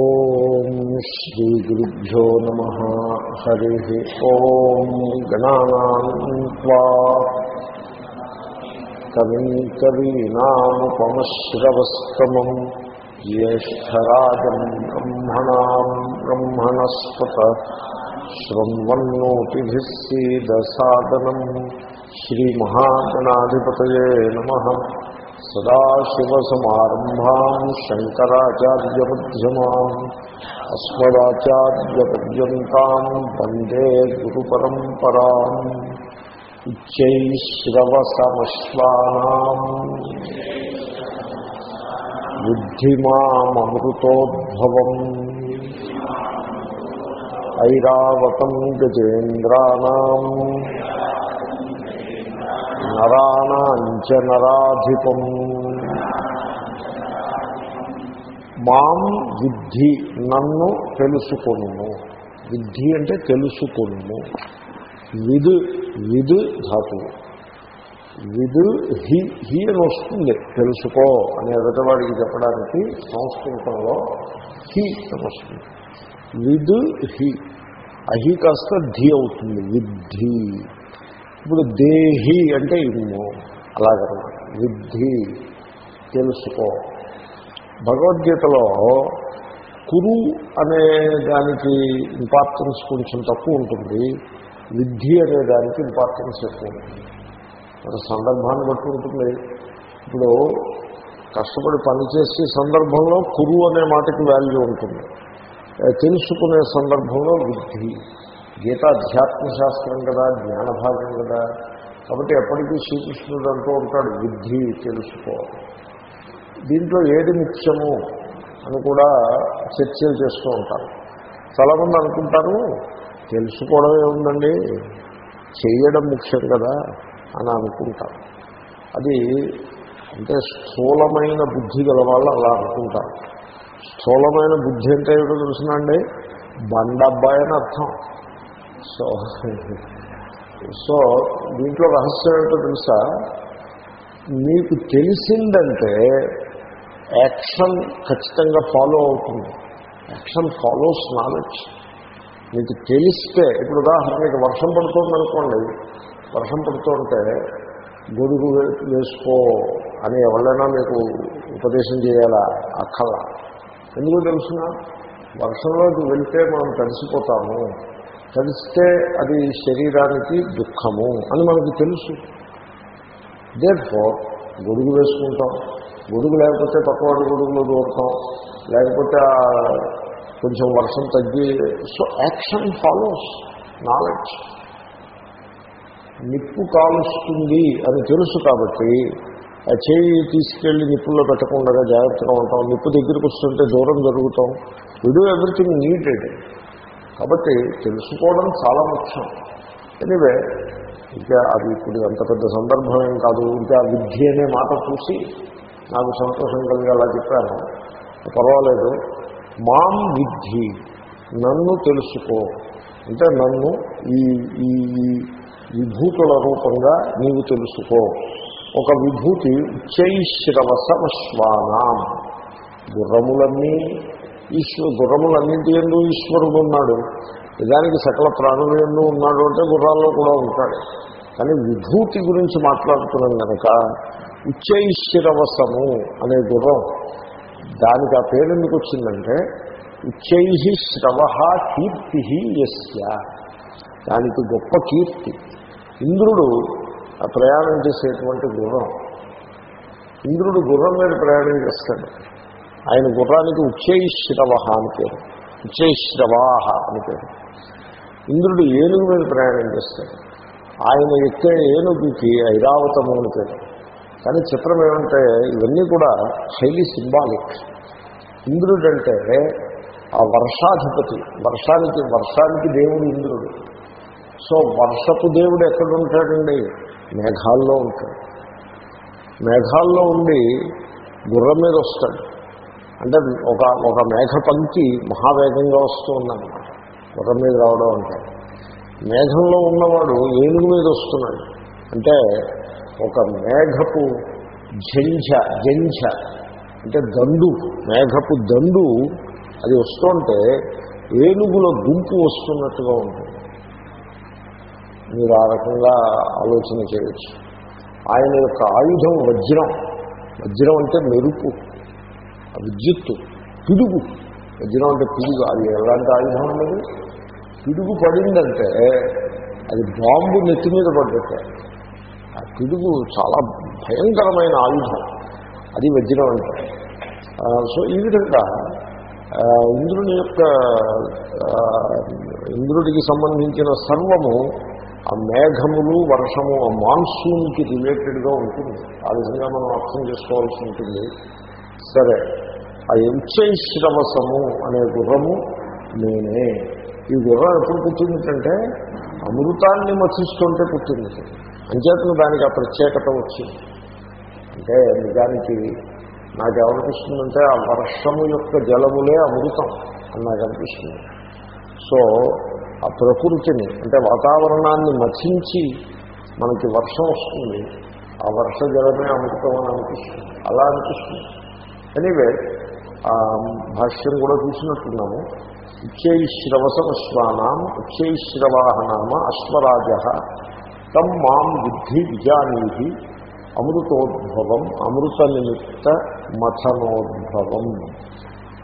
ఓం శ్రీ గురుభ్యో నమ. హరి ఓం గణానా కవిం కవీనాముపమశ్రవస్తమం జ్యేష్టరాజం బ్రహ్మణా బ్రహ్మణస్పత. శృణ్వన్నోతిభిస్సీదసాదనం శ్రీమహాగణాధిపతయే నమ. సదాశివసమారంభాం శంకరాచార్యమ్యమాం అస్మదాచార్యపర్యంతం వందే గురు పరంపరా ఇచ్చైశ్రవసమశ్వానాం బుద్ధిమామృతోద్భవం ఐరావతం గజేంద్రాణం నరాణాంచ నరాధిపం మాం విద్ధి నన్ను తెలుసుకొను విద్ధి అంటే తెలుసుకొను విదు విదు ధాతువు విదు హి హి అని వస్తుంది. తెలుసుకో అనే ఎదటవాడికి చెప్పడానికి సంస్కృతంలో హి అని వస్తుంది. విదు హి. అహి కాస్త ధి అవుతుంది. విద్ధి. ఇప్పుడు దేహి అంటే ఇమ్ము అలాగనమాట. విద్ధి. తెలుసుకో. భగవద్గీతలో కురు అనే దానికి ఇంపార్టెన్స్ కొంచెం తక్కువ ఉంటుంది. విద్ధి అనే దానికి ఇంపార్టెన్స్ ఎక్కువ ఉంటుంది. మన సందర్భాన్ని బట్టి ఉంటుంది. ఇప్పుడు కష్టపడి పనిచేసే సందర్భంలో కురు అనే మాటకి వాల్యూ ఉంటుంది. తెలుసుకునే సందర్భంలో విద్ధి. గీత అధ్యాత్మ శాస్త్రం కదా జ్ఞాన భాగం కదా. కాబట్టి ఎప్పటికీ శ్రీకృష్ణుడు అంటూ ఉంటాడు విద్ధి తెలుసుకో. దీంట్లో ఏది ముఖ్యము అని కూడా చర్చలు చేస్తూ ఉంటారు. చాలామంది అనుకుంటారు తెలుసుకోవడం ఏముందండి చేయడం ముఖ్యం కదా అని అనుకుంటారు. అది అంటే స్థూలమైన బుద్ధి గల వాళ్ళు అలా అనుకుంటారు. స్థూలమైన బుద్ధి అంటే ఏమిటో తెలుసునండి బండబ్బాయి అని అర్థం. సో సో దీంట్లో రహస్యం ఏంటో తెలుసా? మీకు తెలిసిందంటే యాక్షన్ ఖచ్చితంగా ఫాలో అవుతుంది. Action follows knowledge. మీకు తెలిస్తే ఇప్పుడు ఉదాహరణకి వర్షం పడుతుంది అనుకోండి వర్షం పడుతుంటే గొడుగు వేసుకో అని ఎవరైనా మీకు ఉపదేశం చేయాలా? అక్కల ఎందుకు తెలుసిన? వర్షంలోకి వెళ్తే మనం తడిసిపోతాము. తడిస్తే అది శరీరానికి దుఃఖము అని మనకు తెలుసు. దేర్ఫో గొడుగు వేసుకుంటాం. గొడుగు లేకపోతే పక్కవాడి గొడుగులు దూరతాం. లేకపోతే కొంచెం వర్షం తగ్గి సో యాక్షన్ ఫాలోస్ నాలెడ్జ్. నిప్పు కాలుస్తుంది అని తెలుసు కాబట్టి ఆ చేయి తీసుకెళ్ళి నిప్పుల్లో పెట్టకుండా జాగ్రత్తగా ఉంటాం. నిప్పు దగ్గరికి వస్తుంటే దూరం జరుగుతాం. విడూ ఎవ్రీథింగ్ నీడెడ్ కాబట్టి తెలుసుకోవడం చాలా ముఖ్యం. ఎనివే ఇంకా అది ఇప్పుడు అంత పెద్ద సందర్భం ఏం కాదు. ఇంకా విద్య అనే మాట చూసి నాకు సంతోషం కలిగి అలా చెప్పాను. పర్వాలేదు. మాం విద్ధి. నన్ను తెలుసుకో. అంటే నన్ను ఈ ఈ విభూతుల రూపంగా నీవు తెలుసుకో. ఒక విభూతి ఉచ్చైశ్రవసమశ్వానాం. గుర్రములన్నీ ఈశ్వ గుర్రములన్నింటి ఎందు ఈశ్వరుడు ఉన్నాడు. నిజానికి సకల ప్రాణులు ఎందు ఉన్నాడు అంటే గుర్రాల్లో కూడా ఉంటాడు. కానీ విభూతి గురించి మాట్లాడుతున్నాం కనుక ఉచ్చైశ్రవసము అనే గుర్రం దానికి ఆ పేరు ఎందుకు వచ్చిందంటే ఉచ్చై శ్రవ కీర్తి ఎస్య దానికి గొప్ప కీర్తి. ఇంద్రుడు ప్రయాణం చేసేటువంటి గుర్రం ఇంద్రుడు గుర్రం మీద ప్రయాణం చేస్తాడు. ఆయన గుర్రానికి ఉచ్చైశ్రవ అని పేరు. ఉచ్చైశ్రవాహ అని పేరు. ఇంద్రుడు ఏనుగు మీద ప్రయాణం చేస్తాడు. ఆయన ఎక్కే ఏనుగుకి ఐరావతము అని పేరు. కానీ చిత్రం ఏమంటే ఇవన్నీ కూడా హైలీ సింబాలిక్ ఇంద్రుడు అంటే ఆ వర్షాధిపతి. వర్షానికి వర్షానికి దేవుడు ఇంద్రుడు. సో వర్షపు దేవుడు ఎక్కడ ఉంటాడండి మేఘాల్లో ఉంటాడు. మేఘాల్లో ఉండి గుర్రం మీద వస్తాడు. అంటే ఒక ఒక మేఘ పంక్తి మహావేగంగా వస్తూ ఉందన్నమాట. గుర్రం మీద రావడం అంటే. మేఘంలో ఉన్నవాడు ఏనుగు మీద వస్తున్నాడు. అంటే ఒక మేఘపు ఝంఝ ఝంఝ అంటే దండు మేఘపు దండు అది వస్తుంటే ఏనుగుల గుంపు వస్తున్నట్టుగా ఉంటుంది. మీరు ఆ రకంగా ఆలోచన చేయొచ్చు. ఆయన యొక్క ఆయుధం వజ్రం. వజ్రం అంటే మెరుపు విద్యుత్తు పిడుగు. వజ్రం అంటే పిడుగు అది ఎలాంటి ఆయుధం అనేది పిడుగు పడిందంటే అది బాంబు నెత్తి మీద పడ్డట్టే. పిడుగు చాలా భయంకరమైన ఆయుధం. అది వజ్రం అంటే. సో ఈ విధంగా ఇంద్రుని యొక్క ఇంద్రుడికి సంబంధించిన సర్వము ఆ మేఘములు వర్షము ఆ మాన్సూన్కి రిలేటెడ్గా ఉంటుంది. ఆ విధంగా మనం అర్థం చేసుకోవాల్సి ఉంటుంది. సరే ఆ ఎంచైశ్రవసము అనే గుర్రము నేనే. ఈ గుర్రం ఎప్పుడు పుట్టిందంటే అమృతాన్ని మథిస్తుంటే పుట్టింది. అంచేతను దానికి ఆ ప్రత్యేకత వచ్చింది. అంటే నిజానికి నాకేమనిపిస్తుందంటే ఆ వర్షము యొక్క జలములే అమృతం అని నాకు అనిపిస్తుంది సో ఆ ప్రకృతిని అంటే వాతావరణాన్ని మథించి మనకి వర్షం వస్తుంది. ఆ వర్ష జలమే అమృతం అని అనిపిస్తుంది. అలా అనిపిస్తుంది. ఎనీవే ఆ భాష్యం కూడా చూసినట్టున్నాము. ఇచ్చైశ్రవసమశ్వానాం ఇచ్చైశ్రవాహనామ అశ్వరాజ తం మాం బుద్ధి విజానీహి అమృతోద్భవం అమృత నిమిత్త మథనోద్భవం.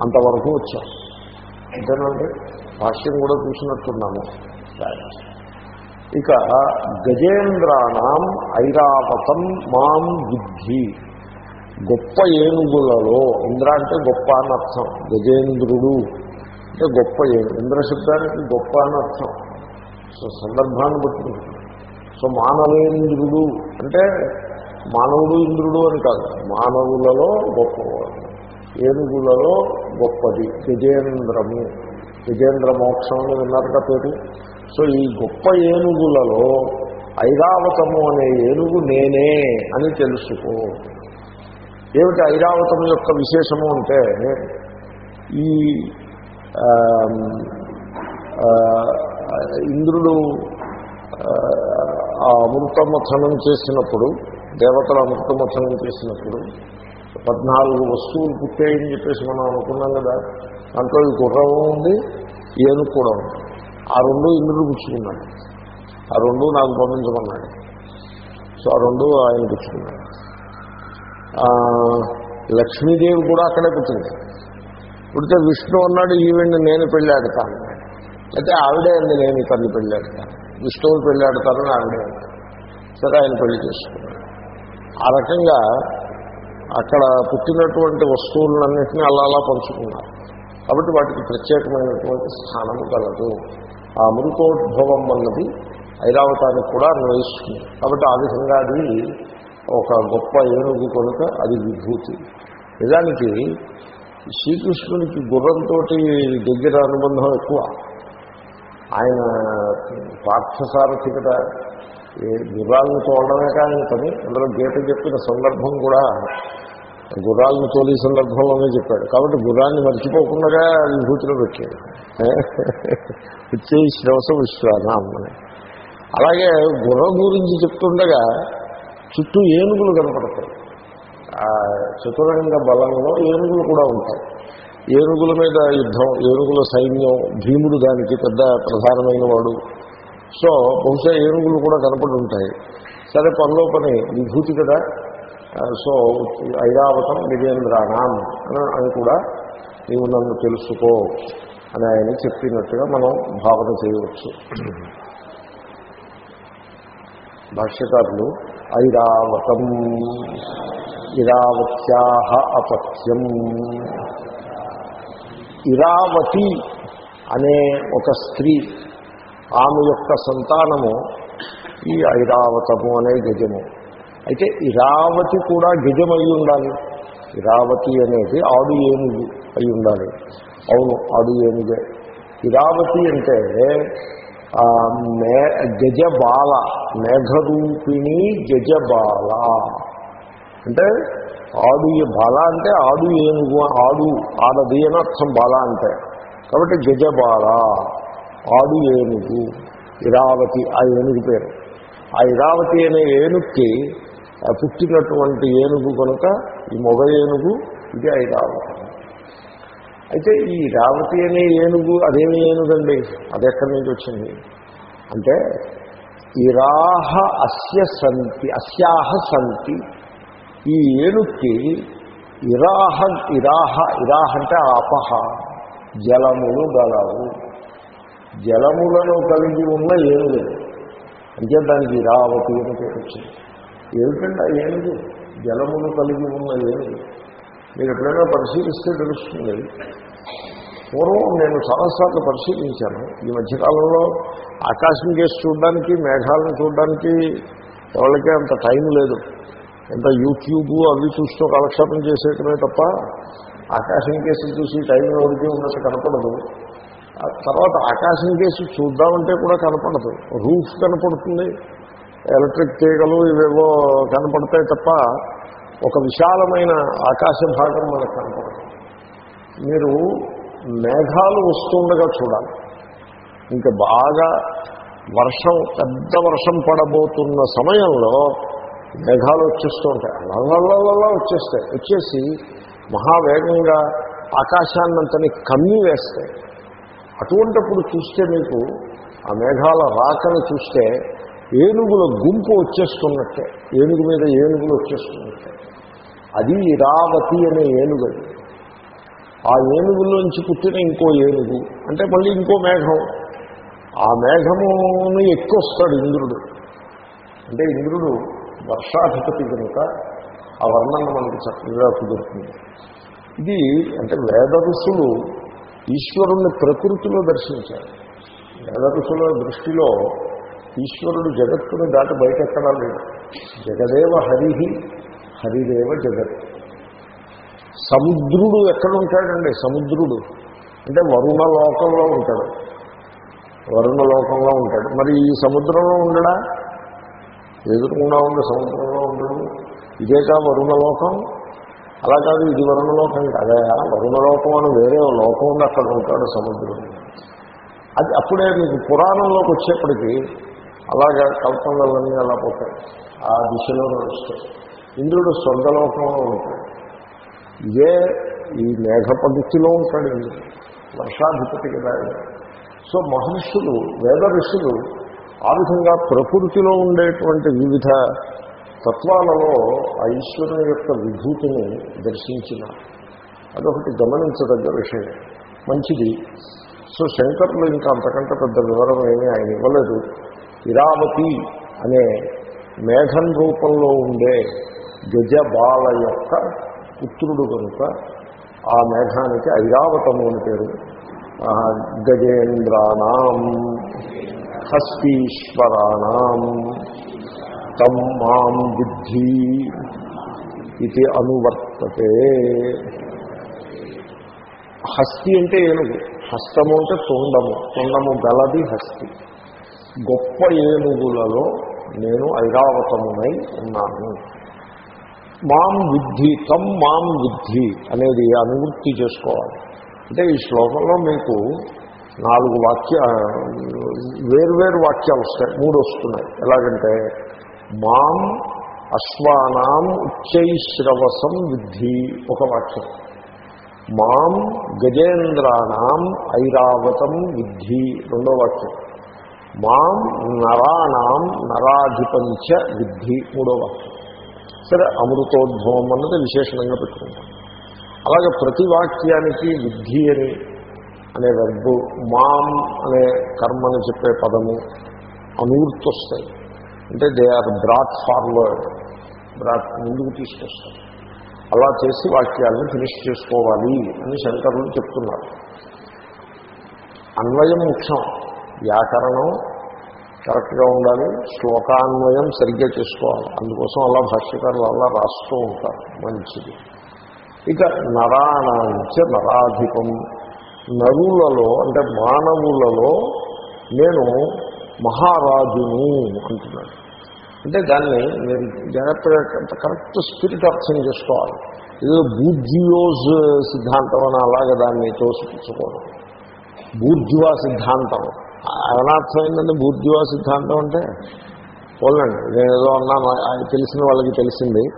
అంతవరకు వచ్చాం. అంతేనండి? భాష్యం కూడా చూసినట్టున్నాము. ఇక గజేంద్రాణం ఐరావతం మాం బుద్ధి. గొప్ప ఏనుగులలో ఇంద్ర అంటే గొప్ప అనర్థం గజేంద్రుడు అంటే గొప్ప ఏనుగు. ఇంద్రశబ్దానికి గొప్ప అనర్థం సో సందర్భాన్ని బట్టి సో మానవేంద్రుడు అంటే మానవుడు ఇంద్రుడు అని కాదు మానవులలో గొప్పవాడు. ఏనుగులలో గొప్పది గజేంద్రము. గజేంద్ర మోక్షం అని విన్నారుగా పేరు. సో ఈ గొప్ప ఏనుగులలో ఐరావతము అనే ఏనుగు నేనే అని తెలుసుకో. ఏమిటి ఐరావతం యొక్క విశేషము అంటే ఈ ఇంద్రుడు ఆ, అమృతమథనం చేసినప్పుడు దేవతలు అమృతమథనం చేసినప్పుడు పద్నాలుగు వస్తువులు పుట్టాయని చెప్పేసి మనం అనుకున్నాం కదా దాంట్లో ఈ గుర్రం ఉంది ఏనుగు కూడా ఉంది. ఆ రెండు ఇంద్రుడు పుచ్చుకున్నాడు. ఆ రెండు నాకు పంపించమన్నాడు సో ఆ రెండు ఆయన పుచ్చుకున్నాడు. లక్ష్మీదేవి కూడా అక్కడే పుట్టింది. పుడితే విష్ణు అన్నాడు ఈవెంట్ నేను పెళ్ళాడతాను. అయితే ఆవిడే అంది నేను తల్లి పెళ్ళాడతాను. విష్ణువు పెళ్ళాడతానని ఆవిడే సరే ఆయన పెళ్ళి చేసుకున్నాడు ఆ రకంగా అక్కడ పుట్టినటువంటి వస్తువులన్నింటినీ అలా అలా పంచుకున్నారు. కాబట్టి వాటికి ప్రత్యేకమైనటువంటి స్థానం కలదు. ఆ అమృతోద్భవం అన్నది ఐరావతానికి కూడా అన్వయిస్తుంది. కాబట్టి ఆ విధంగా అది ఒక గొప్ప ఏనుగు కనుక అది విభూతి. నిజానికి శ్రీకృష్ణునికి గుర్రంతో దగ్గర అనుబంధం ఎక్కువ. ఆయన పార్థసారథి కదా గుర్రాలను తోడమే కానీ పని. అందులో గీత చెప్పిన సందర్భం కూడా గుర్రాలను తోలి సందర్భంలోనే చెప్పాడు. కాబట్టి గుర్రాన్ని మర్చిపోకుండా విభూతిలో పెట్టాడు. వచ్చే శ్రవస విశ్వాసం అలాగే గుర్రం గురించి చెప్తుండగా చుట్టూ ఏనుగులు కనపడతాయి. చతురంగ బలంలో ఏనుగులు కూడా ఉంటాయి. ఏనుగుల మీద యుద్ధం ఏనుగుల సైన్యం భీముడు దానికి పెద్ద ప్రధానమైన వాడు. సో బహుశా ఏనుగులు కూడా కనపడి ఉంటాయి. సరే పనిలో పని విభూతి కదా. సో ఐరావతం విజేంద్రాణం అని అని కూడా నీవు నన్ను తెలుసుకో అని ఆయన చెప్పినట్టుగా మనం భావన చేయవచ్చు. భాష్యకారులు ఐరావతం ఇరావత్యాహ అపత్యం. ఇరావతి అనే ఒక స్త్రీ ఆమె యొక్క సంతానము ఈ ఐరావతము అనే గజము. అయితే ఇరావతి కూడా గజం అయి ఉండాలి. ఇరావతి అనేది ఆడు ఏనుగు అయి ఉండాలి. అవును ఆడు ఏనుగే. ఇరావతి అంటే మే గజబాల మేఘరూపిణి గజబాల. అంటే ఆడు బాల అంటే ఆడు ఏనుగు ఆడు ఆడది అని అర్థం బాల అంటే. కాబట్టి గజబాల ఆడు ఏనుగు ఇరావతి ఆ ఏనుగు పేరు. ఆ ఇరావతి అనే ఏనుగుకి పుట్టినటువంటి ఏనుగు కనుక ఈ మొగ ఏనుగు ఇది ఐరావతి. అయితే ఈ రావతి అనే ఏనుగు అదేమి ఏనుగండి? అది ఎక్కడి నుంచి వచ్చింది? అంటే ఇరాహ అస్య సంతి అస్యాహ సంతి. ఈ ఏనుక్కి ఇరాహ ఇరాహ ఇరాహ అంటే ఆపహ జలములు గలవు. జలములను కలిగి ఉన్న ఏనుగు. అంటే దానికి ఇరావతి అని పేరు వచ్చింది. ఏమిటండి ఆ ఏనుగు? జలములు కలిగి ఉన్న ఏనుగు. మీరు ఎప్పుడైనా పరిశీలిస్తే తెలుస్తుంది. పూర్వం నేను చాలాసార్లు పరిశీలించాను. ఈ మధ్యకాలంలో ఆకాశం చేసి చూడడానికి మేఘాలను చూడడానికి ఎవరికే అంత టైం లేదు. ఎంత యూట్యూబ్ అవి చూస్తూ కాలక్షేపం చేసేయటమే తప్ప ఆకాశం కేసు చూసి టైం ఎవరికి ఉన్నట్టు కనపడదు. ఆ తర్వాత ఆకాశం కేసు చూద్దామంటే కూడా కనపడదు. రూఫ్ కనపడుతుంది. ఎలక్ట్రిక్ తీగలు ఇవేవో కనపడతాయి తప్ప ఒక విశాలమైన ఆకాశ భాగం మనకు కనపడదు. మీరు మేఘాలు వస్తుండగా చూడాలి. ఇంకా బాగా వర్షం పెద్ద వర్షం పడబోతున్న సమయంలో మేఘాలు వచ్చేస్తూ ఉంటాయి. అలా వచ్చేస్తాయి. వచ్చేసి మహావేగంగా ఆకాశాన్నంతని కమ్మి వేస్తాయి. అటువంటిప్పుడు చూస్తే మీకు ఆ మేఘాల రాకను చూస్తే ఏనుగుల గుంపు వచ్చేస్తున్నట్టే. ఏనుగు మీద ఏనుగులు వచ్చేస్తున్నట్టే. అది ఇరావతి అనే ఏనుగు ఆ ఏనుగులోంచి పుట్టిన ఇంకో ఏనుగు. అంటే మళ్ళీ ఇంకో మేఘం. ఆ మేఘమును ఎక్కువస్తాడు ఇంద్రుడు. అంటే ఇంద్రుడు వర్షాధిపతి కనుక ఆ వర్ణన మనకి చక్కగా కుదురుతుంది. ఇది అంటే వేద ఋషులు ఈశ్వరుణ్ణి ప్రకృతిలో దర్శించారు. వేద ఋషుల దృష్టిలో ఈశ్వరుడు జగత్తుని దాటి బయటెక్కడా లేదు జగదేవ హరిహి హరిదేవ జగత్. సముద్రుడు ఎక్కడ ఉంటాడండి సముద్రుడు. అంటే వరుణ లోకంలో ఉంటాడు. వరుణ లోకంలో ఉంటాడు. మరి ఈ సముద్రంలో ఉండడా? ఎదురుకుండా ఉండే సముద్రంలో ఉండవు ఇదే కా వరుణలోకం? అలా కాదు ఇది వరుణలోకం కాదా. వరుణలోకం అని వేరే లోకం ఉంది అక్కడ ఉంటాడు సముద్రం అది అప్పుడే మీకు పురాణంలోకి వచ్చేప్పటికీ అలాగా కల్పనలన్నీ అలా పోతాయి. ఆ దిశలో నడుస్తాయి ఇంద్రుడు స్వర్గలోకంలో ఉంటాడు. ఇదే ఈ మేఘ పద్ధతిలో ఉంటాడు ఇంద్రుడు. వర్షాధిపతి కదా సో మహర్షులు వేద ఋషులు ఆ విధంగా ప్రకృతిలో ఉండేటువంటి వివిధ తత్వాలలో ఆ ఈశ్వరుని యొక్క విభూతిని దర్శించిన అదొకటి గమనించదగ్గ విషయం. మంచిది. సో శంకర్లు ఇంకా అంతకంటే పెద్ద వివరం ఏమీ ఆయన ఇవ్వలేదు. ఇరావతి అనే మేఘం రూపంలో ఉండే గజబాల యొక్క పుత్రుడు కనుక ఆ మేఘానికి ఐరావతము అని పేరు. ఆ, గజేంద్రాణం హస్తీశ్వరాణం తమ్ మాం బుద్ధి ఇది అనువర్తతే. హస్తి అంటే ఏనుగు. హస్తము అంటే తొండము. తొండము గలది హస్తి. గొప్ప ఏనుగులలో నేను ఐరావతమునై ఉన్నాను. మాం విద్ధి తమ్ మాం విద్ధి అనేది అనువృత్తి చేసుకోవాలి. అంటే ఈ శ్లోకంలో మీకు నాలుగు వాక్య వేర్వేరు వాక్యాలు వస్తాయి. మూడు వస్తున్నాయి. ఎలాగంటే మాం అశ్వానాం ఉచ్చైశ్రవసం విద్ధి ఒక వాక్యం. మాం గజేంద్రాణం ఐరావతం విద్ధి రెండో వాక్యం. మాం నరాణం నరాధిపంచ విద్ధి మూడో వాక్యం. సరే అమృతోద్భవం అన్నది విశేషణంగా పెట్టుకుంటాం. అలాగే ప్రతి వాక్యానికి విద్ధి అని అనే వెర్బు మాం అనే కర్మని చెప్పే పదము అనువృత్తి వస్తాయి అంటే they are brought forward brought ముందుకు తీసుకొస్తాయి. అలా చేసి వాక్యాలను ఫినిష్ చేసుకోవాలి అని శంకరులు చెప్తున్నారు. అన్వయం ముఖ్యం. వ్యాకరణం కరెక్ట్గా ఉండాలి. శ్లోకాన్వయం సరిగ్గా చేసుకోవాలి. అందుకోసం అలా భాష్యకారులు అలా రాస్తూ ఉంటారు. మంచిది. ఇక నరాణాంచ నరాధిపం. నరులలో అంటే మానవులలో నేను మహారాజును అంటున్నాడు. అంటే దాన్ని మీరు జాగ్రత్తగా కరెక్ట్ స్పిరిట్ అర్థం చేసుకోవాలి. ఏదో బూర్జియోజ్ సిద్ధాంతం అని అలాగే దాన్ని తోసిపుచ్చుకోవడం. బూర్జువా సిద్ధాంతం. అనర్థమైందండి బూర్జువా సిద్ధాంతం అంటే? పోలండి నేను ఏదో అన్నాను అది తెలిసిన వాళ్ళకి తెలిసింది.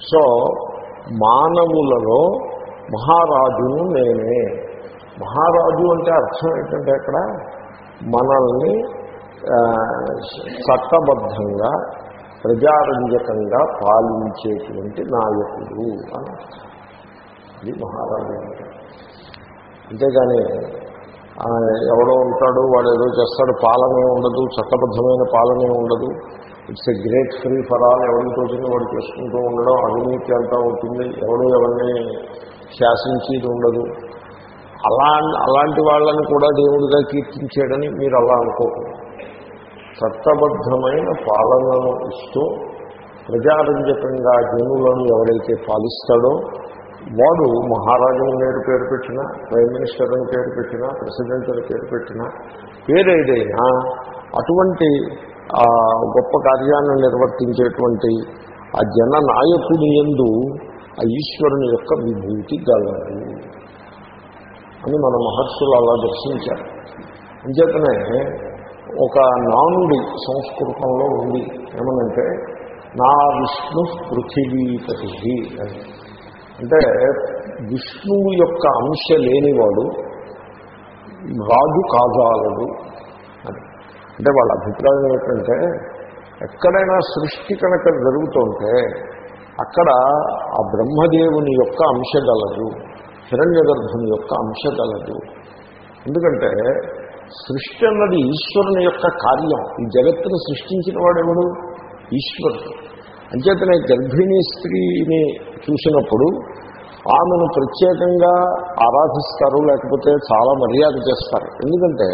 సో మానవులలో మహారాజును నేనే. మహారాజు అంటే అర్థం ఏంటంటే అక్కడ మనల్ని చట్టబద్ధంగా ప్రజారంజకంగా పాలించేటువంటి నాయకుడు అని ఇది మహారాజు అంతేగాని ఎవడో ఉంటాడు వాడు ఏదో చేస్తాడు పాలనే ఉండదు చట్టబద్ధమైన పాలనే ఉండదు. It's a great free for all ఎవరిని తోచింది వాడు చేసుకుంటూ ఉండడం అవినీతి అంతా ఉంటుంది ఎవడు ఎవరిని శాసించేది ఉండదు. అలా అలాంటి వాళ్ళని కూడా దేవుడిగా కీర్తించాడని మీరు అలా అనుకోకూడదు చట్టబద్ధమైన పాలనను ఇస్తూ ప్రజారంజకంగా జనులను ఎవరైతే పాలిస్తాడో వాడు మహారాజుని పేరు పేరు పెట్టినా ప్రైమ్ మినిస్టర్ అని పేరు పెట్టినా ప్రెసిడెంట్ అని పేరు పెట్టినా పేరేదైనా అటువంటి ఆ గొప్ప కార్యాన్ని నిర్వర్తించేటువంటి ఆ జన నాయకుని ఎందు ఆ ఈశ్వరుని యొక్క విభూతి గలదు. అని మన మహర్షులు అలా దర్శించారు. అంచేతనే ఒక నానుడి సంస్కృతంలో ఉంది. ఏమనంటే నా విష్ణు పృథివీపతి అని. అంటే విష్ణువు యొక్క అంశ లేనివాడు రాజు కాజాలడు అని. అంటే వాళ్ళ అభిప్రాయం ఏంటంటే ఎక్కడైనా సృష్టి కనుక జరుగుతుంటే అక్కడ ఆ బ్రహ్మదేవుని యొక్క అంశ గలదు. హిరణ్య గర్భం యొక్క అంశ కలదు ఎందుకంటే సృష్టి అన్నది ఈశ్వరుని యొక్క కార్యం. ఈ జగత్తును సృష్టించిన వాడెవడు? ఈశ్వరుడు. అంచేతనే గర్భిణీ స్త్రీని చూసినప్పుడు ఆమెను ప్రత్యేకంగా ఆరాధిస్తారు లేకపోతే చాలా మర్యాద చేస్తారు. ఎందుకంటే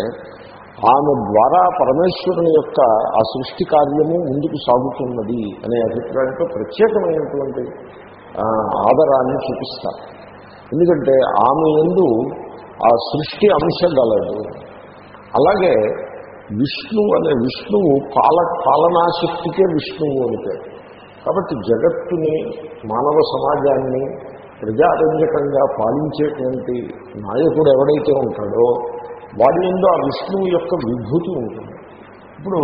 ఆమె ద్వారా పరమేశ్వరుని యొక్క ఆ సృష్టి కార్యము ముందుకు సాగుతున్నది అనే అభిప్రాయంతో ప్రత్యేకమైనటువంటి ఆదరాన్ని చూపిస్తారు. ఎందుకంటే ఆమె ఎందు ఆ సృష్టి అంశ గలదు. అలాగే విష్ణువు అనే విష్ణువు పాల పాలనాశక్తికే విష్ణువు అంటే కాబట్టి జగత్తుని మానవ సమాజాన్ని ప్రజారంజకంగా పాలించేటువంటి నాయకుడు ఎవడైతే ఉంటాడో వాడి ఎందు ఆ విష్ణువు యొక్క విభూతి ఉంటుంది. ఇప్పుడు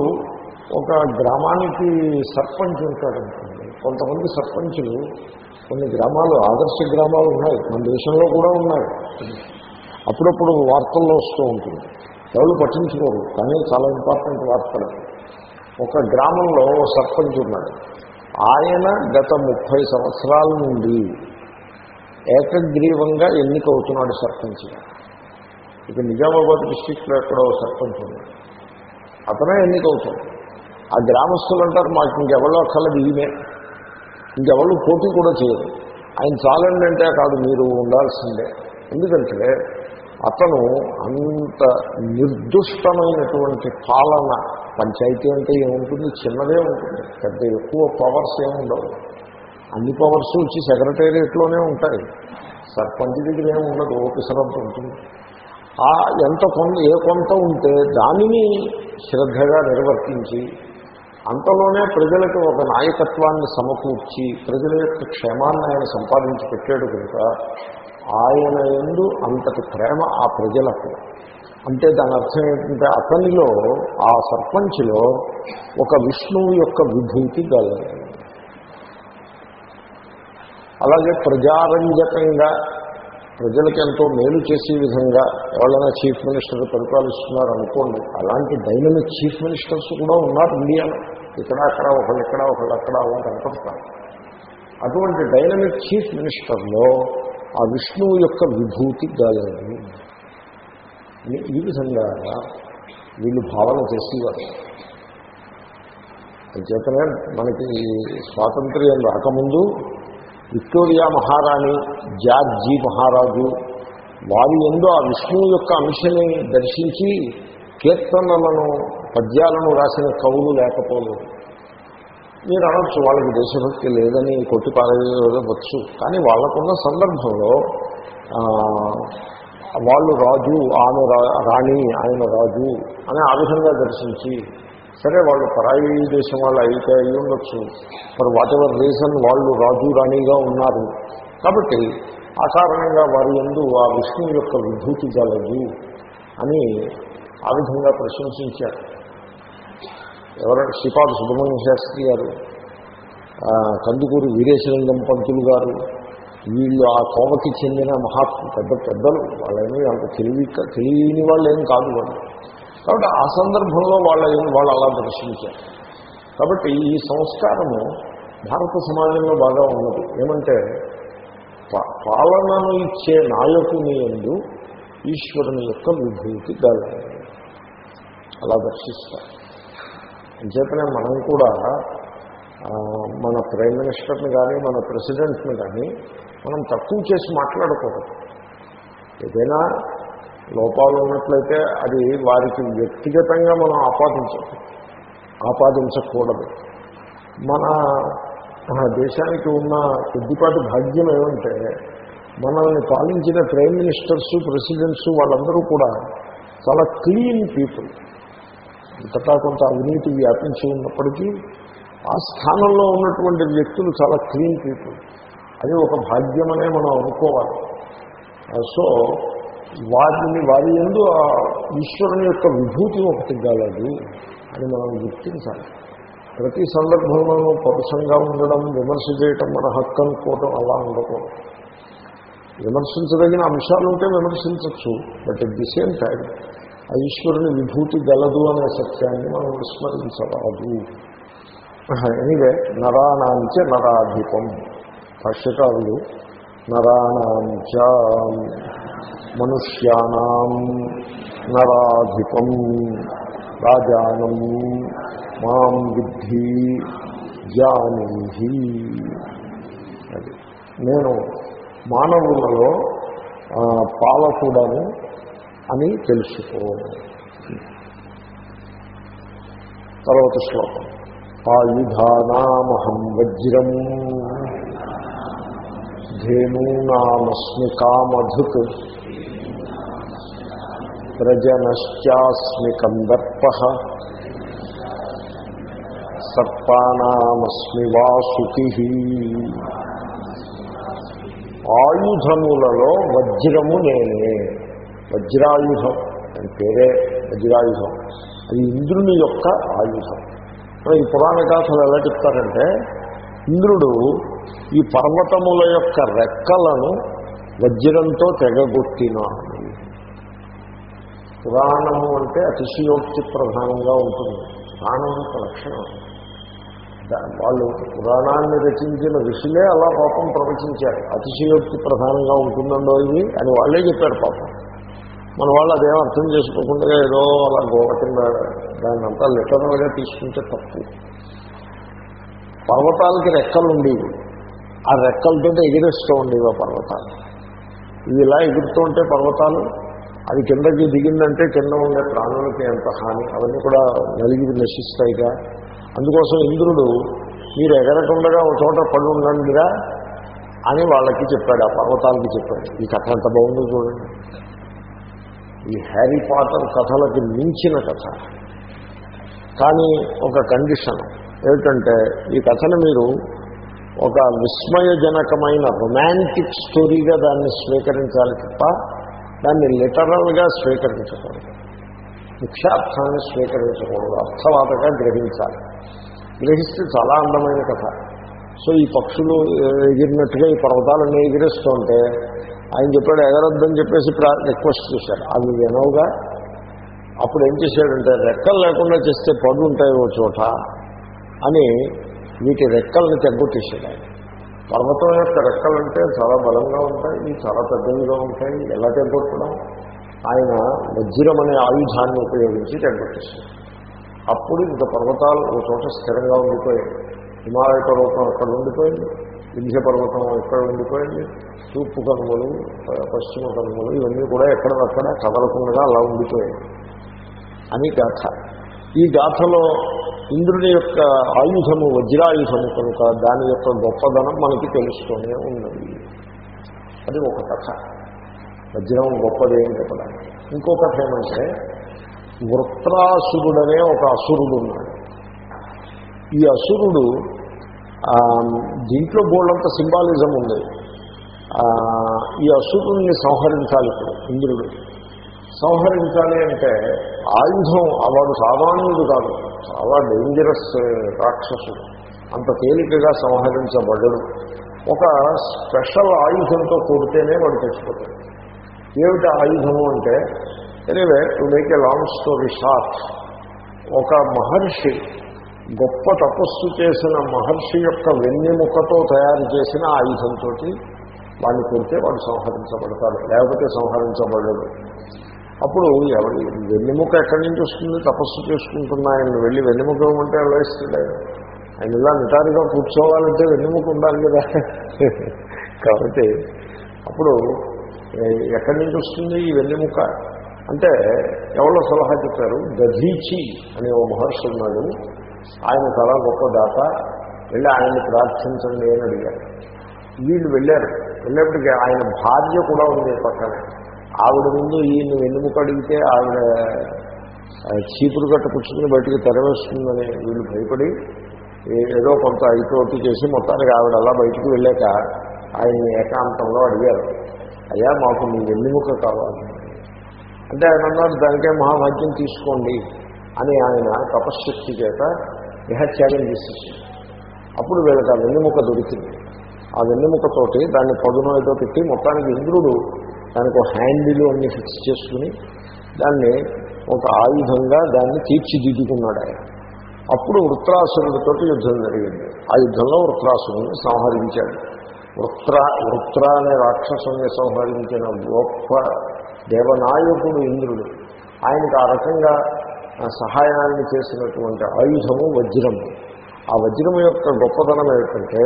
ఒక గ్రామానికి సర్పంచ్ ఉంటాడంట. కొంతమంది సర్పంచులు కొన్ని గ్రామాలు ఆదర్శ గ్రామాలు ఉన్నాయి. మన దేశంలో కూడా ఉన్నాయి. అప్పుడప్పుడు వార్తల్లో వస్తూ ఉంటుంది. ఎవరు పట్టించుకోరు కానీ చాలా ఇంపార్టెంట్ వార్తలు. ఒక గ్రామంలో ఓ సర్పంచ్ ఉన్నాడు. ఆయన గత ముప్పై సంవత్సరాల నుండి ఏకగ్రీవంగా ఎన్నికవుతున్నాడు సర్పంచ్గా ఇక నిజామాబాద్ డిస్టిక్లో ఎక్కడో సర్పంచ్ ఉన్నాడు. అతనే ఎన్నికవుతాడు. ఆ గ్రామస్తులు అంటారు మాకు ఇంకెవరో అక్కర్లేదు ఈమె ఇంకెవరు పోటీ కూడా చేయరు. ఆయన చాలండి అంటే కాదు మీరు ఉండాల్సిందే. ఎందుకంటే అతను అంత నిర్దుష్టమైనటువంటి పాలన పంచాయతీ అంటే ఏముంటుంది? చిన్నదే ఉంటుంది. పెద్ద ఎక్కువ పవర్స్ ఏముండవు అన్ని పవర్స్ వచ్చి సెక్రటేరియట్లోనే ఉంటాయి. సర్పంచ్ దగ్గర ఏమి ఉండదు ఓపెసరంత ఉంటుంది. ఆ ఎంత కొంత ఏ కొంత ఉంటే దానిని శ్రద్ధగా నిర్వర్తించి అంతలోనే ప్రజలకు ఒక నాయకత్వాన్ని సమకూర్చి ప్రజల యొక్క క్షేమాన్ని ఆయన సంపాదించి పెట్టాడు కనుక ఆయన ఎందు అంతటి ప్రేమ ఆ ప్రజలకు. అంటే దాని అర్థం ఏంటంటే అతనిలో ఆ సర్పంచ్లో ఒక విష్ణువు యొక్క విభూతి గలదు. అలాగే ప్రజారంజకంగా ప్రజలకు ఎంతో మేలు చేసే విధంగా ఎవరైనా చీఫ్ మినిస్టర్ పరిపాలిస్తున్నారు అనుకోండి అలాంటి డైనమిక్ చీఫ్ మినిస్టర్స్ కూడా ఉన్నారు ఇండియాలో. ఇక్కడ అక్కడ ఒకళ్ళు ఇక్కడ ఒకళ్ళు అక్కడ అలా కనపడతారు. అటువంటి డైనమిక్ చీఫ్ మినిస్టర్లో ఆ విష్ణువు యొక్క విభూతి గలదు ఈ విధంగా వీళ్ళు భావన చేసేవారు. అంచేతనే మనకి స్వాతంత్ర్యం రాకముందు విక్టోరియా మహారాణి జార్జీ మహారాజు వారి ఎందు ఆ విష్ణువు యొక్క అంశని దర్శించి కీర్తనలను పద్యాలను రాసిన కవులు లేకపోలేదు. మీరు అనొచ్చు వాళ్ళకి దేశభక్తి లేదని కొట్టి పారేయవచ్చు కానీ వాళ్ళకున్న సందర్భంలో వాళ్ళు రాజు ఆమె రా- రాణి ఆయన రాజు అని ఆ విధంగా దర్శించి సరే వాళ్ళు పరాయి దేశం వాళ్ళు అయితే అయి ఉండొచ్చు. ఫర్ వాట్ ఎవర్ రీజన్ వాళ్ళు రాజు రాణిగా ఉన్నారు. కాబట్టి ఆ కారణంగా వారి ఎందు ఆ విష్ణువు యొక్క విభూతి గలదు అని ఆ విధంగా ప్రశంసించారు. ఎవరంటే శ్రీపాద సుబ్రహ్మణ్య శాస్త్రి గారు ఆ, కందుకూరి వీరేశలింగం పంతులు గారు వీళ్ళు ఆ కోమకి చెందిన మహాత్మ పెద్ద పెద్దలు. వాళ్ళేమీ అంత తెలివి తెలియని వాళ్ళు ఏం కాదు వాళ్ళు. కాబట్టి ఆ సందర్భంలో వాళ్ళ వాళ్ళు అలా దర్శించారు. కాబట్టి ఈ సంస్కారము భారత సమాజంలో బాగా ఉన్నది. ఏమంటే పాలనను ఇచ్చే నాయకుని ఎందు ఈశ్వరుని యొక్క విభూతి గలదు అలా దర్శిస్తారు. అంచేతనే మనం కూడా మన ప్రైమ్ మినిస్టర్ని కానీ మన ప్రెసిడెంట్ని కానీ మనం తక్కువ చేసి మాట్లాడకూడదు. ఏదైనా లోపాలు ఉన్నట్లయితే అది వారికి వ్యక్తిగతంగా మనం ఆపాదించ ఆపాదించకూడదు. మన దేశానికి ఉన్న కొద్దిపాటి భాగ్యం ఏమంటే మనల్ని పాలించిన ప్రైమ్ మినిస్టర్స్ ప్రెసిడెంట్స్ వాళ్ళందరూ కూడా చాలా క్లీన్ పీపుల్. ఇంతటా కొంత అవినీతి వ్యాపించి ఉన్నప్పటికీ ఆ స్థానంలో ఉన్నటువంటి వ్యక్తులు చాలా క్లీన్ పీపుల్. అది ఒక భాగ్యమనే మనం అనుకోవాలి. సో వారిని వారి ఎందు ఆ ఈశ్వరుని యొక్క విభూతి ఒకటి గలదు అని మనం గుర్తించాలి. ప్రతి సందర్భంలోనూ పరుషంగా ఉండడం విమర్శ చేయటం మన హక్కు అనుకోవటం అలా ఉండకూడదు. విమర్శించదగిన అంశాలు ఉంటే విమర్శించవచ్చు but at the same time ఆ ఈశ్వరుని విభూతి గలదు అనే సత్యాన్ని మనం విస్మరించరాదు. ఎనివే నరాణాంచ నరాధిపం. భాష్యకారులు నరాణాంచ మనుష్యానాం నరాధిపం రాజానం మాం విద్ధి జానీ అది. నేను మానవులలో పాలకూడను పాలకుడను అని తెలుసుకో తర్వాత శ్లోకం. ఆయుధానామహం వజ్రం. ధేనూనామస్మి కామధుక్ ప్రజనశ్చాస్మి కందర్ప సర్పానామస్మి వాసుకి. ఆయుధములలో వజ్రము నేనే. వజ్రాయుధం అని పేరే వజ్రాయుధం. అది ఇంద్రుని యొక్క ఆయుధం. ఈ పురాణ గాథలు ఎలా చెప్తారంటే ఇంద్రుడు ఈ పర్వతముల యొక్క రెక్కలను వజ్రంతో తెగగొట్టినాను పురాణము అంటే అతిశయోక్తి ప్రధానంగా ఉంటుంది. పురాణం యొక్క లక్షణం. వాళ్ళు పురాణాన్ని రచించిన ఋషులే అలా పాపం ప్రవచించారు. అతిశయోక్తి ప్రధానంగా ఉంటుందండో ఇది అని వాళ్ళే చెప్పారు పాపం. మన వాళ్ళు అదేం అర్థం చేసుకోకుండా ఏదో అలా గోవ కింద దాన్ని అంతా లిటరల్గా తీసుకుంటే తప్పు. పర్వతాలకి రెక్కలు ఉండేవి ఆ రెక్కలతో ఎగిరేస్తూ ఉండేవి ఆ పర్వతాలు. ఇవి ఇలా ఎగురుతూ ఉంటే పర్వతాలు అది కిందకి దిగిందంటే కింద ఉండే ప్రాణులకి ఎంత హాని? అవన్నీ కూడా నలిగి నశిస్తాయిగా. అందుకోసం ఇంద్రుడు మీరు ఎగరకుండగా ఒక చోట పడి ఉండండిరా అని వాళ్ళకి చెప్పాడు ఆ పర్వతాలకి చెప్పాడు. ఈ కథ ఎంత బాగుందో చూడండి. ఈ హ్యారీ పాటర్ కథలకి మించిన కథ. కానీ ఒక కండిషన్ ఏమిటంటే ఈ కథను మీరు ఒక విస్మయజనకమైన రొమాంటిక్ స్టోరీగా దాన్ని స్వీకరించాలి తప్ప దాన్ని లిటరల్గా స్వీకరించకూడదు. ముఖ్యార్థాన్ని స్వీకరించకూడదు. అర్థవాతగా గ్రహించాలి. గ్రహిస్తే చాలా అందమైన కథ. సో ఈ పక్షులు ఎగిరినట్టుగా ఈ పర్వతాలన్నీ ఎగిరిస్తుంటే ఆయన చెప్పాడు ఎగరొద్దని చెప్పేసి రిక్వెస్ట్ చేశాడు అవి వినవుగా. అప్పుడు ఏం చేశాడంటే రెక్కలు లేకుండా చేస్తే పడు ఉంటాయి ఓ చోట అని వీటి రెక్కలను తెగ్గొట్టేశాడు ఆయన పర్వతం యొక్క రెక్కలంటే చాలా బలంగా ఉంటాయి చాలా పెద్దవిగా ఉంటాయి. ఎలా తెగ్గొట్టడం ఆయన వజ్రం అనే ఆయుధాన్ని ఉపయోగించి తెగ్గొట్టేశాడు అప్పుడు ఇంకా పర్వతాలు ఒక చోట స్థిరంగా ఉండిపోయాయి. హిమాలయ పర్వతం అక్కడ ఉండిపోయింది వింధ్య పర్వతం ఎక్కడ ఉండిపోయింది తూర్పు కనుమలు పశ్చిమ కనుమలు ఇవన్నీ కూడా ఎక్కడక్కడ కదలకుండా అలా ఉండిపోయాయి. అని గాథ. ఈ గాథలో ఇంద్రుని యొక్క ఆయుధము వజ్రాయుధము కనుక దాని యొక్క గొప్పదనం మనకి తెలుస్తూనే ఉన్నది. అది ఒక కథ. వజ్రం గొప్పది ఏం చెప్పడానికి ఇంకో కథ ఏమంటే వృత్రాసురుడనే ఒక అసురుడు ఉన్నాడు. ఈ అసురుడు దీంట్లో బోళ్ళంత సింబాలిజం ఉంది. ఈ అసురుణ్ణి సంహరించాలి ఇప్పుడు ఇంద్రుడు. సంహరించాలి అంటే ఆయుధం వాడు సామాన్యుడు కాదు. చాలా డేంజరస్ రాక్షసుడు. అంత తేలికగా సంహరించబడడు. ఒక స్పెషల్ ఆయుధంతో కొడితేనే వాడు తెచ్చిపోతాడు ఏమిటి ఆయుధము అంటే anyway to make a long story short ఒక మహర్షి గొప్ప తపస్సు చేసిన మహర్షి యొక్క వెన్నెముకతో తయారు చేసిన ఆయుధంతో వాడిని కొడితే వాడు సంహరించబడతాడు. లేకపోతే సంహరించబడడు. అప్పుడు ఎవరి వెన్నెముక ఎక్కడి నుంచి వస్తుంది? తపస్సు చేసుకుంటున్న ఆయన వెళ్ళి వెన్నెముక ఇవ్వమంటే ఎలా ఇస్తాడే? ఆయన ఇలా నిటారుగా కూర్చోవాలంటే వెన్నెముక ఉండాలి కదా. కాబట్టి అప్పుడు ఎక్కడి నుంచి వస్తుంది ఈ వెన్నెముక? అంటే ఎవరో సలహా చెప్పారు దధీచి అనే ఓ మహర్షి ఉన్నాడు. ఆయన చాలా గొప్ప దాత. వెళ్ళి ఆయన్ని ప్రార్థించండి అని అడిగారు. వీళ్ళు వెళ్ళారు. వెళ్ళేప్పటికీ ఆయన భార్య కూడా ఉంది పక్కన. ఆవిడ ముందు ఈయన వెన్నుముక అడిగితే ఆవిడ చీపురు గట్ట పుచ్చుకుని బయటికి తెరవేస్తుందని వీళ్ళు భయపడి ఏదో కొంత అయితోటి చేసి మొత్తానికి ఆవిడ అలా బయటికి వెళ్ళాక ఆయన్ని ఏకాంతంలో అడిగారు. అయ్యా మాకు మీ వెన్నుముక కావాలి. అంటే ఆయన అన్నారు దానికే మహాభాగ్యం తీసుకోండి అని ఆయన తపశ్శక్తి చేత దేహత్యాగం చేసేసి అప్పుడు వీళ్ళకి ఆ వెన్నెముక దొరికింది. ఆ వెన్నెముకతోటి దాన్ని పదును ఏదో పెట్టి మొత్తానికి ఇంద్రుడు దానికి ఒక హ్యాండిల్ అన్ని ఫిక్స్ చేసుకుని దాన్ని ఒక ఆయుధంగా దాన్ని తీర్చిదిద్దుకున్నాడు ఆయన. అప్పుడు వృత్రాసురుడితో యుద్ధం జరిగింది. ఆ యుద్ధంలో వృత్రాసురుడిని సంహరించాడు. వృత్ర వృత్ర అనే రాక్షసుని సంహరించిన గొప్ప దేవనాయకుడు ఇంద్రుడు. ఆయనకు ఆ రకంగా సహాయాన్ని చేసినటువంటి ఆయుధము వజ్రము. ఆ వజ్రము యొక్క గొప్పతనం ఏమిటంటే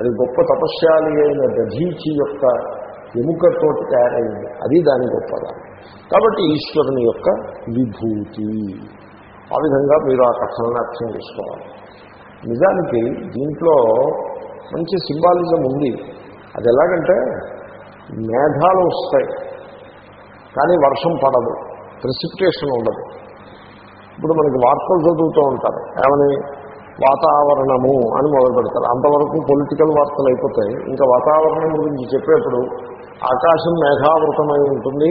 అది గొప్ప తపస్యాలి అయిన దధీచి యొక్క ఎముకతోటి తయారైంది. అది దాని గొప్పదనం కాబట్టి ఈశ్వరుని యొక్క విభూతి. ఆ విధంగా మీరు ఆ కథలను అర్థం చేసుకోవాలి. నిజానికి దీంట్లో మంచి సింబాలిజం ఉంది. అది ఎలాగంటే మేఘాలు వస్తాయి. కానీ వర్షం పడదు. ప్రెసిపిటేషన్ ఉండదు. ఇప్పుడు మనకి వార్తలు చదువుతూ ఉంటారు. ఏమని? వాతావరణము అని మొదలు పెడతారు అంతవరకు పొలిటికల్ వార్తలు అయిపోతాయి. ఇంకా వాతావరణం గురించి చెప్పేప్పుడు ఆకాశం మేఘావృతమై ఉంటుంది